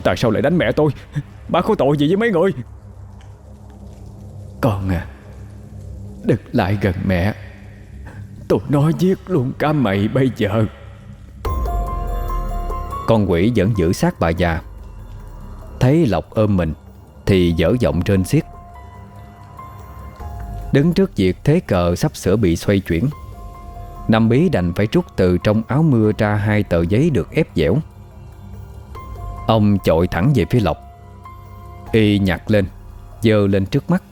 Tại sao lại đánh mẹ tôi? Bà có tội gì với mấy người? Con à Đừng lại gần mẹ Tôi nói giết luôn cả mày bây giờ. Con quỷ vẫn giữ sát bà già. Thấy Lộc ôm mình, Thì dở giọng trên xiết Đứng trước việc thế cờ sắp sửa bị xoay chuyển, Năm bí đành phải trút từ trong áo mưa ra hai tờ giấy được ép dẻo. Ông chội thẳng về phía Lộc, Y nhặt lên Dơ lên trước mắt.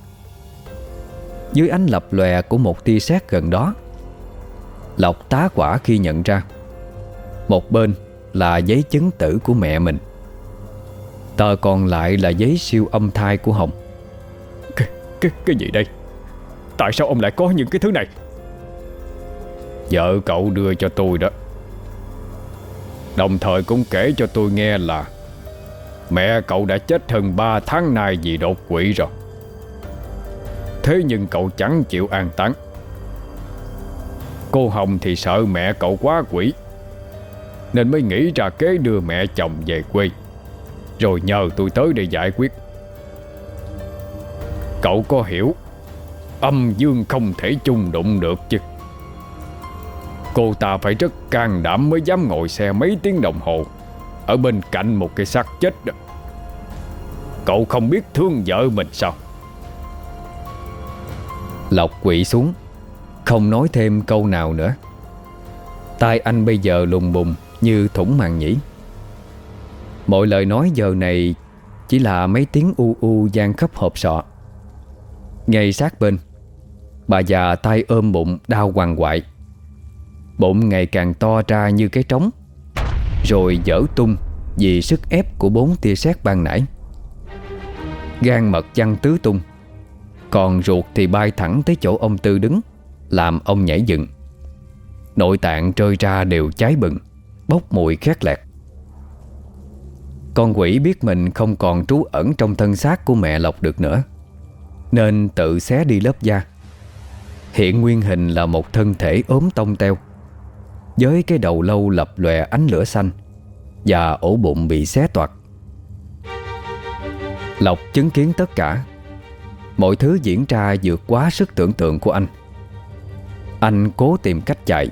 Dưới ánh lập lòe của một tia sét gần đó Lộc tá quả khi nhận ra. Một bên là giấy chứng tử của mẹ mình. Tờ còn lại là giấy siêu âm thai của Hồng. Cái, cái, cái gì đây? Tại sao ông lại có những cái thứ này? Vợ cậu đưa cho tôi đó. Đồng thời cũng kể cho tôi nghe là Mẹ cậu đã chết hơn 3 tháng nay vì đột quỵ rồi. Thế nhưng cậu chẳng chịu an táng Cô Hồng thì sợ mẹ cậu quá quỷ, Nên mới nghĩ ra kế đưa mẹ chồng về quê. Rồi nhờ tôi tới để giải quyết. Cậu có hiểu, Âm dương không thể chung đụng được chứ. Cô ta phải rất can đảm mới dám ngồi xe mấy tiếng đồng hồ Ở bên cạnh một cái xác chết đó. Cậu không biết thương vợ mình sao? Lộc quỵ xuống. Không nói thêm câu nào nữa. Tai anh bây giờ lùng bùng Như thủng màng nhĩ. Mọi lời nói giờ này Chỉ là mấy tiếng u u gian khắp hộp sọ. Ngay sát bên, Bà già tay ôm bụng đau hoàng hoại. Bụng ngày càng to ra như cái trống, Rồi dở tung Vì sức ép của bốn tia sét ban nãy. Gan mật chăn tứ tung, Còn ruột thì bay thẳng tới chỗ ông Tư đứng. Làm ông nhảy dựng. Nội tạng trôi ra đều cháy bừng, Bốc mùi khét lẹt. Con quỷ biết mình không còn trú ẩn Trong thân xác của mẹ Lộc được nữa, Nên tự xé đi lớp da. Hiện nguyên hình là một thân thể ốm tông teo, Với cái đầu lâu lập lòe ánh lửa xanh Và ổ bụng bị xé toạc. Lộc chứng kiến tất cả, Mọi thứ diễn ra vượt quá sức tưởng tượng của anh. Anh cố tìm cách chạy,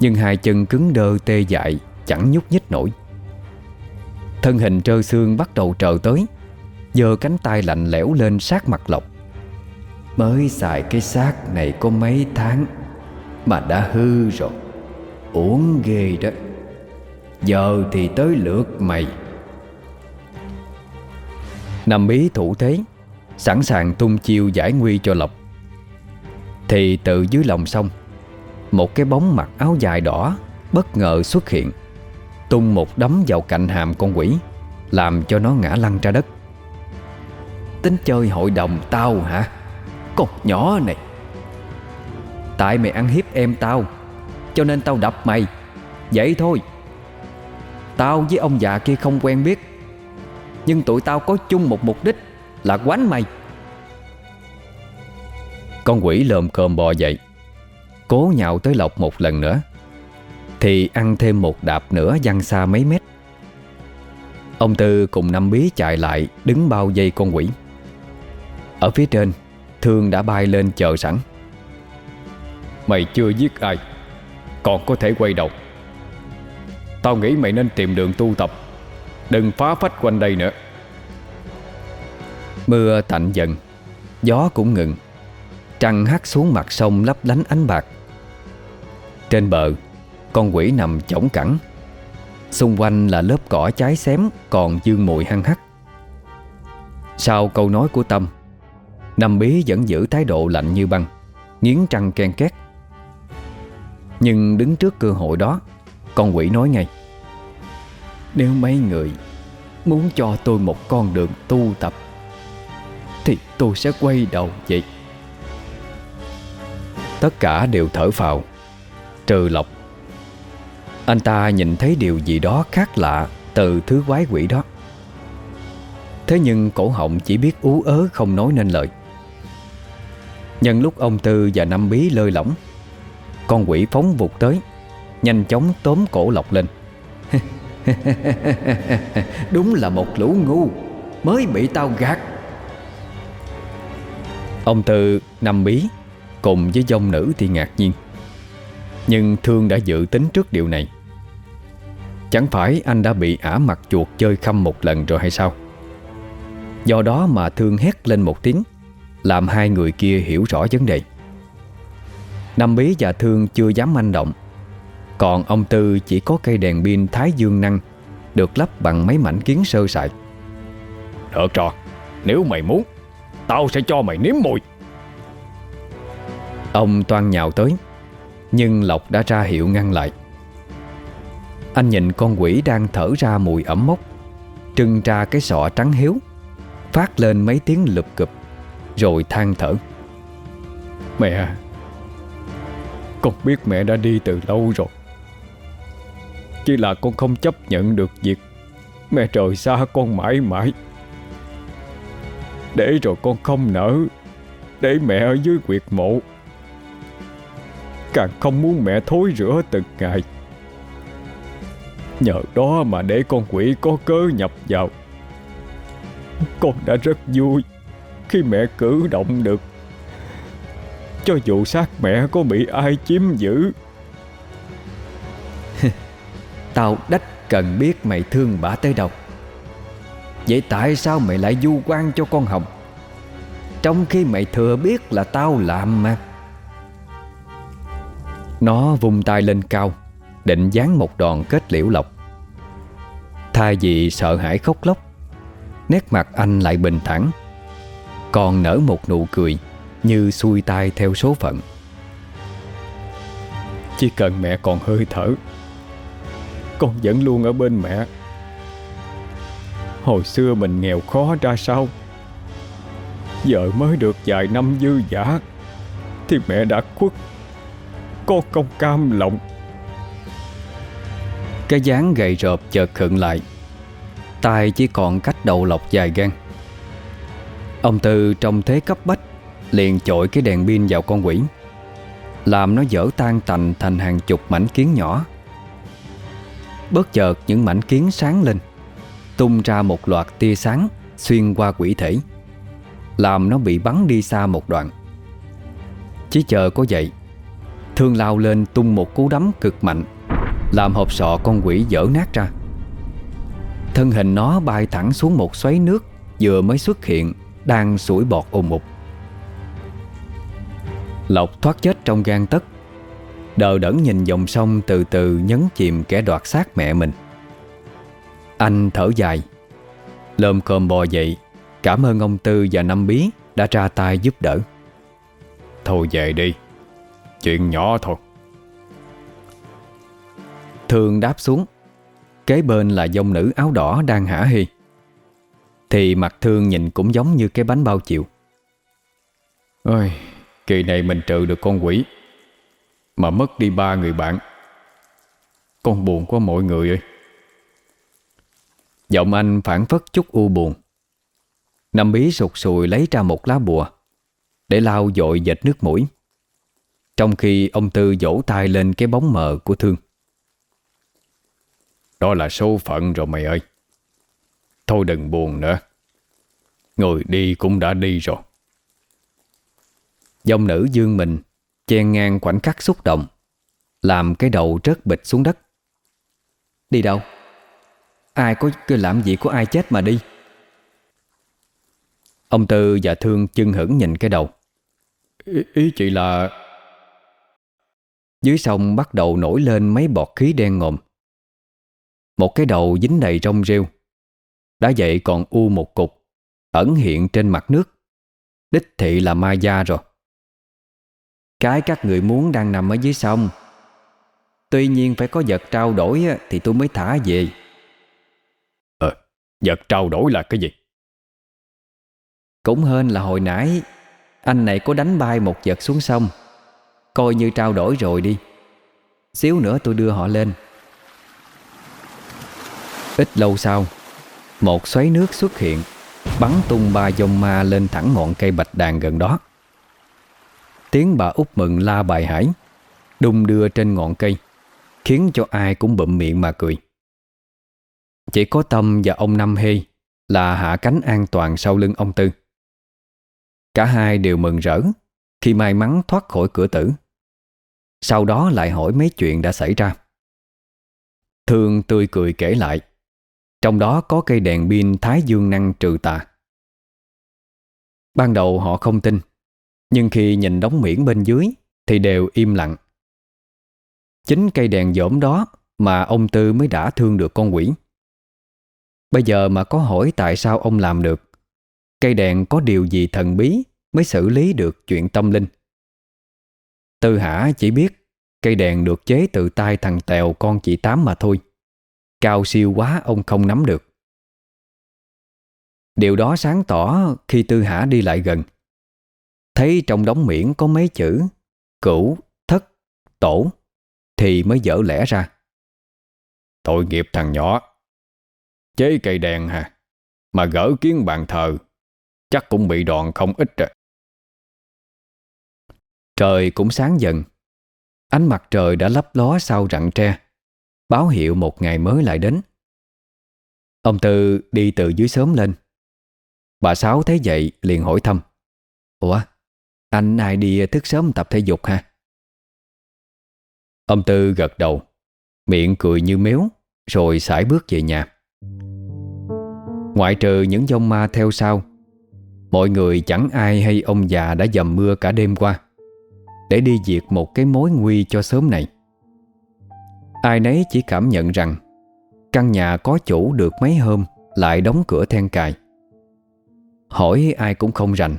Nhưng hai chân cứng đơ tê dại, Chẳng nhúc nhích nổi. Thân hình trơ xương bắt đầu trờ tới, giơ cánh tay lạnh lẽo lên sát mặt Lộc. Mới xài cái xác này có mấy tháng Mà đã hư rồi Uống ghê đó. Giờ thì tới lượt mày. Nằm bí thủ thế, Sẵn sàng tung chiêu giải nguy cho Lộc. Thì từ dưới lòng sông, Một cái bóng mặc áo dài đỏ Bất ngờ xuất hiện, Tung một đấm vào cạnh hàm con quỷ, Làm cho nó ngã lăn ra đất. Tính chơi hội đồng tao hả? Con nhỏ này. Tại mày ăn hiếp em tao, Cho nên tao đập mày. Vậy thôi. Tao với ông già kia không quen biết, Nhưng tụi tao có chung một mục đích Là quánh mày. Con quỷ lồm cồm bò dậy. Cố nhạo tới Lộc một lần nữa, Thì ăn thêm một đạp nữa văng xa mấy mét. Ông Tư cùng năm bí chạy lại Đứng bao dây con quỷ. Ở phía trên, Thương đã bay lên chờ sẵn. Mày chưa giết ai, Còn có thể quay đầu. Tao nghĩ mày nên tìm đường tu tập, Đừng phá phách quanh đây nữa. Mưa tạnh dần, Gió cũng ngừng. Trăng hắt xuống mặt sông lấp lánh ánh bạc. Trên bờ, Con quỷ nằm chổng cẳng. Xung quanh là lớp cỏ cháy xém, Còn dương mùi hăng hắc. Sau câu nói của Tâm Năm bí vẫn giữ thái độ lạnh như băng, Nghiến trăng ken két. Nhưng đứng trước cơ hội đó, Con quỷ nói ngay, Nếu mấy người Muốn cho tôi một con đường tu tập, Thì tôi sẽ quay đầu vậy. Tất cả đều thở phào. Trừ Lộc Anh ta nhìn thấy điều gì đó khác lạ Từ thứ quái quỷ đó. Thế nhưng cổ họng chỉ biết ú ớ không nói nên lời. Nhân lúc ông Tư và Năm Bí lơi lỏng Con quỷ phóng vụt tới Nhanh chóng tóm cổ lọc lên. Đúng là một lũ ngu Mới bị tao gạt. Ông Tư, Năm Bí Cùng với dông nữ thì ngạc nhiên. Nhưng Thương đã dự tính trước điều này. Chẳng phải anh đã bị ả mặt chuột chơi khăm một lần rồi hay sao? Do đó mà Thương hét lên một tiếng, Làm hai người kia hiểu rõ vấn đề. Năm bí và Thương chưa dám manh động. Còn ông Tư chỉ có cây đèn pin Thái Dương Năng Được lắp bằng mấy mảnh kiến sơ sài. Được rồi, Nếu mày muốn, Tao sẽ cho mày nếm mùi. Ông toan nhào tới, Nhưng Lộc đã ra hiệu ngăn lại. Anh nhìn con quỷ đang thở ra mùi ẩm mốc, Trưng ra cái sọ trắng hiếu, Phát lên mấy tiếng lụp cụp, Rồi than thở. Mẹ, Con biết mẹ đã đi từ lâu rồi. Chỉ là con không chấp nhận được việc Mẹ trời xa con mãi mãi. Để rồi con không nỡ, Để mẹ ở dưới quyệt mộ. Càng không muốn mẹ thối rửa từng ngày. Nhờ đó mà để con quỷ có cớ nhập vào. Con đã rất vui Khi mẹ cử động được. Cho dù xác mẹ có bị ai chiếm giữ. Tao đách cần biết mày thương bả tới đâu. Vậy tại sao mày lại du quan cho con Hồng? Trong khi mày thừa biết là tao làm mà. Nó vung tay lên cao, Định dán một đòn kết liễu lộc. Thay vì sợ hãi khóc lóc, Nét mặt anh lại bình thản, Còn nở một nụ cười Như xuôi tay theo số phận. Chỉ cần mẹ còn hơi thở, Con vẫn luôn ở bên mẹ. Hồi xưa mình nghèo khó ra sao? Giờ mới được vài năm dư giả, Thì mẹ đã khuất. Con không cam lòng. Cái dáng gầy rợp chợt khựng lại. Tay chỉ còn cách đầu lọc dài gan Ông Tư trong thế cấp bách, Liền chội cái đèn pin vào con quỷ. Làm nó dở tan tành thành hàng chục mảnh kiến nhỏ. Bất chợt những mảnh kiến sáng lên, Tung ra một loạt tia sáng Xuyên qua quỷ thể. Làm nó bị bắn đi xa một đoạn. Chỉ chờ có vậy Thương lao lên tung một cú đấm cực mạnh, Làm hộp sọ con quỷ dở nát ra. Thân hình nó bay thẳng xuống một xoáy nước Vừa mới xuất hiện, Đang sủi bọt ồn ục Lộc thoát chết trong gan tất Đờ đẫn nhìn dòng sông từ từ nhấn chìm kẻ đoạt xác mẹ mình. Anh thở dài, Lơm cơm bò dậy, Cảm ơn ông Tư và Năm Bí Đã ra tay giúp đỡ. Thôi về đi. Chuyện nhỏ thôi. Thương đáp xuống Kế bên là dông nữ áo đỏ đang hả hê. Thì mặt thương nhìn cũng giống như cái bánh bao chịu Ôi, kỳ này mình trừ được con quỷ Mà mất đi ba người bạn. Con buồn quá mọi người ơi. Giọng anh phản phất chút u buồn. Năm bí sụt sùi lấy ra một lá bùa Để lau dội dệt nước mũi Trong khi ông Tư vỗ tay lên cái bóng mờ của Thương. Đó là số phận rồi mày ơi. Thôi đừng buồn nữa. Người đi cũng đã đi rồi. Dòng nữ dương mình Chen ngang khoảnh khắc xúc động Làm cái đầu rớt bịch xuống đất. Đi đâu? Ai có cái làm gì của ai chết mà đi? Ông Tư và Thương chân hững nhìn cái đầu. Ý, ý chị là Dưới sông bắt đầu nổi lên mấy bọt khí đen ngòm. Một cái đầu dính đầy rong rêu. Đã vậy còn u một cục Ẩn hiện trên mặt nước. Đích thị là ma da rồi. Cái các người muốn đang nằm ở dưới sông. Tuy nhiên phải có vật trao đổi Thì tôi mới thả về. Ờ, vật trao đổi là cái gì? Cũng hên là hồi nãy Anh này có đánh bay một vật xuống sông Coi như trao đổi rồi đi. Xíu nữa tôi đưa họ lên. Ít lâu sau, Một xoáy nước xuất hiện, Bắn tung ba dông ma lên thẳng ngọn cây bạch đàn gần đó. Tiếng bà út mừng la bài hải, Đung đưa trên ngọn cây, Khiến cho ai cũng bụm miệng mà cười. Chỉ có Tâm và ông Năm Hê Là hạ cánh an toàn sau lưng ông Tư. Cả hai đều mừng rỡ. Khi may mắn thoát khỏi cửa tử. Sau đó lại hỏi mấy chuyện đã xảy ra. Thương tươi cười kể lại, Trong đó có cây đèn pin Thái Dương năng trừ tà. Ban đầu họ không tin, Nhưng khi nhìn đóng miễn bên dưới Thì đều im lặng. Chính cây đèn dỗm đó Mà ông Tư mới đã thương được con quỷ. Bây giờ mà có hỏi tại sao ông làm được, Cây đèn có điều gì thần bí Mới xử lý được chuyện tâm linh. Tư hả chỉ biết Cây đèn được chế từ tay thằng Tèo con chị Tám mà thôi. Cao siêu quá ông không nắm được. Điều đó sáng tỏ khi Tư Hả đi lại gần. Thấy trong đống miễn có mấy chữ Cửu, thất, tổ Thì mới dở lẽ ra. Tội nghiệp thằng nhỏ. Chế cây đèn hả? Mà gỡ kiến bàn thờ Chắc cũng bị đòn không ít rồi. Trời cũng sáng dần. Ánh mặt trời đã lấp ló sau rặng tre, Báo hiệu một ngày mới lại đến. Ông Tư đi từ dưới sớm lên. Bà Sáu thấy vậy liền hỏi thăm. Ủa, anh ai đi thức sớm tập thể dục ha? Ông Tư gật đầu, Miệng cười như méo Rồi sải bước về nhà. Ngoại trừ những dông ma theo sau, Mọi người chẳng ai hay ông già đã dầm mưa cả đêm qua. Để đi diệt một cái mối nguy cho sớm này. Ai nấy chỉ cảm nhận rằng, Căn nhà có chủ được mấy hôm Lại đóng cửa then cài. Hỏi ai cũng không rành.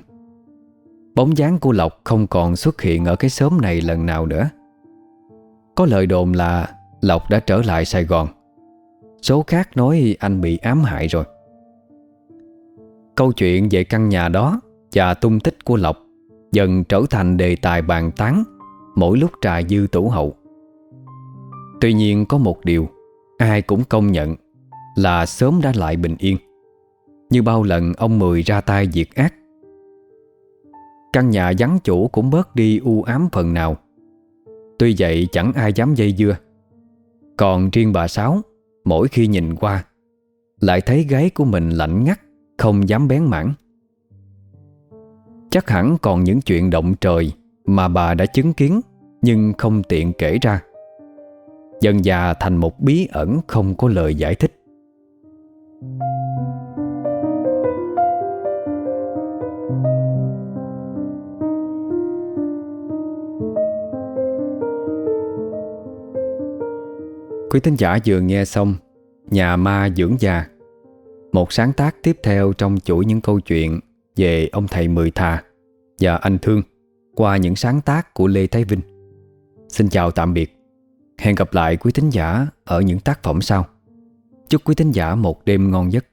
Bóng dáng của Lộc không còn xuất hiện Ở cái xóm này lần nào nữa. Có lời đồn là Lộc đã trở lại Sài Gòn. Số khác nói anh bị ám hại rồi. Câu chuyện về căn nhà đó Và tung tích của Lộc Dần trở thành đề tài bàn tán Mỗi lúc trà dư tủ hậu. Tuy nhiên có một điều Ai cũng công nhận Là sớm đã lại bình yên. Như bao lần ông Mười ra tay diệt ác, Căn nhà vắng chủ cũng bớt đi u ám phần nào. Tuy vậy chẳng ai dám dây dưa. Còn riêng bà Sáu, Mỗi khi nhìn qua, Lại thấy gáy của mình lạnh ngắt, Không dám bén mảng. Chắc hẳn còn những chuyện động trời Mà bà đã chứng kiến, Nhưng không tiện kể ra. Dần già thành một bí ẩn Không có lời giải thích. Quý thính giả vừa nghe xong Nhà ma dưỡng già, Một sáng tác tiếp theo trong chuỗi những câu chuyện về ông thầy Mười Thà Và anh Thương Qua những sáng tác của Lê Thái Vinh. Xin chào tạm biệt. Hẹn gặp lại quý thính giả Ở những tác phẩm sau. Chúc quý thính giả một đêm ngon giấc.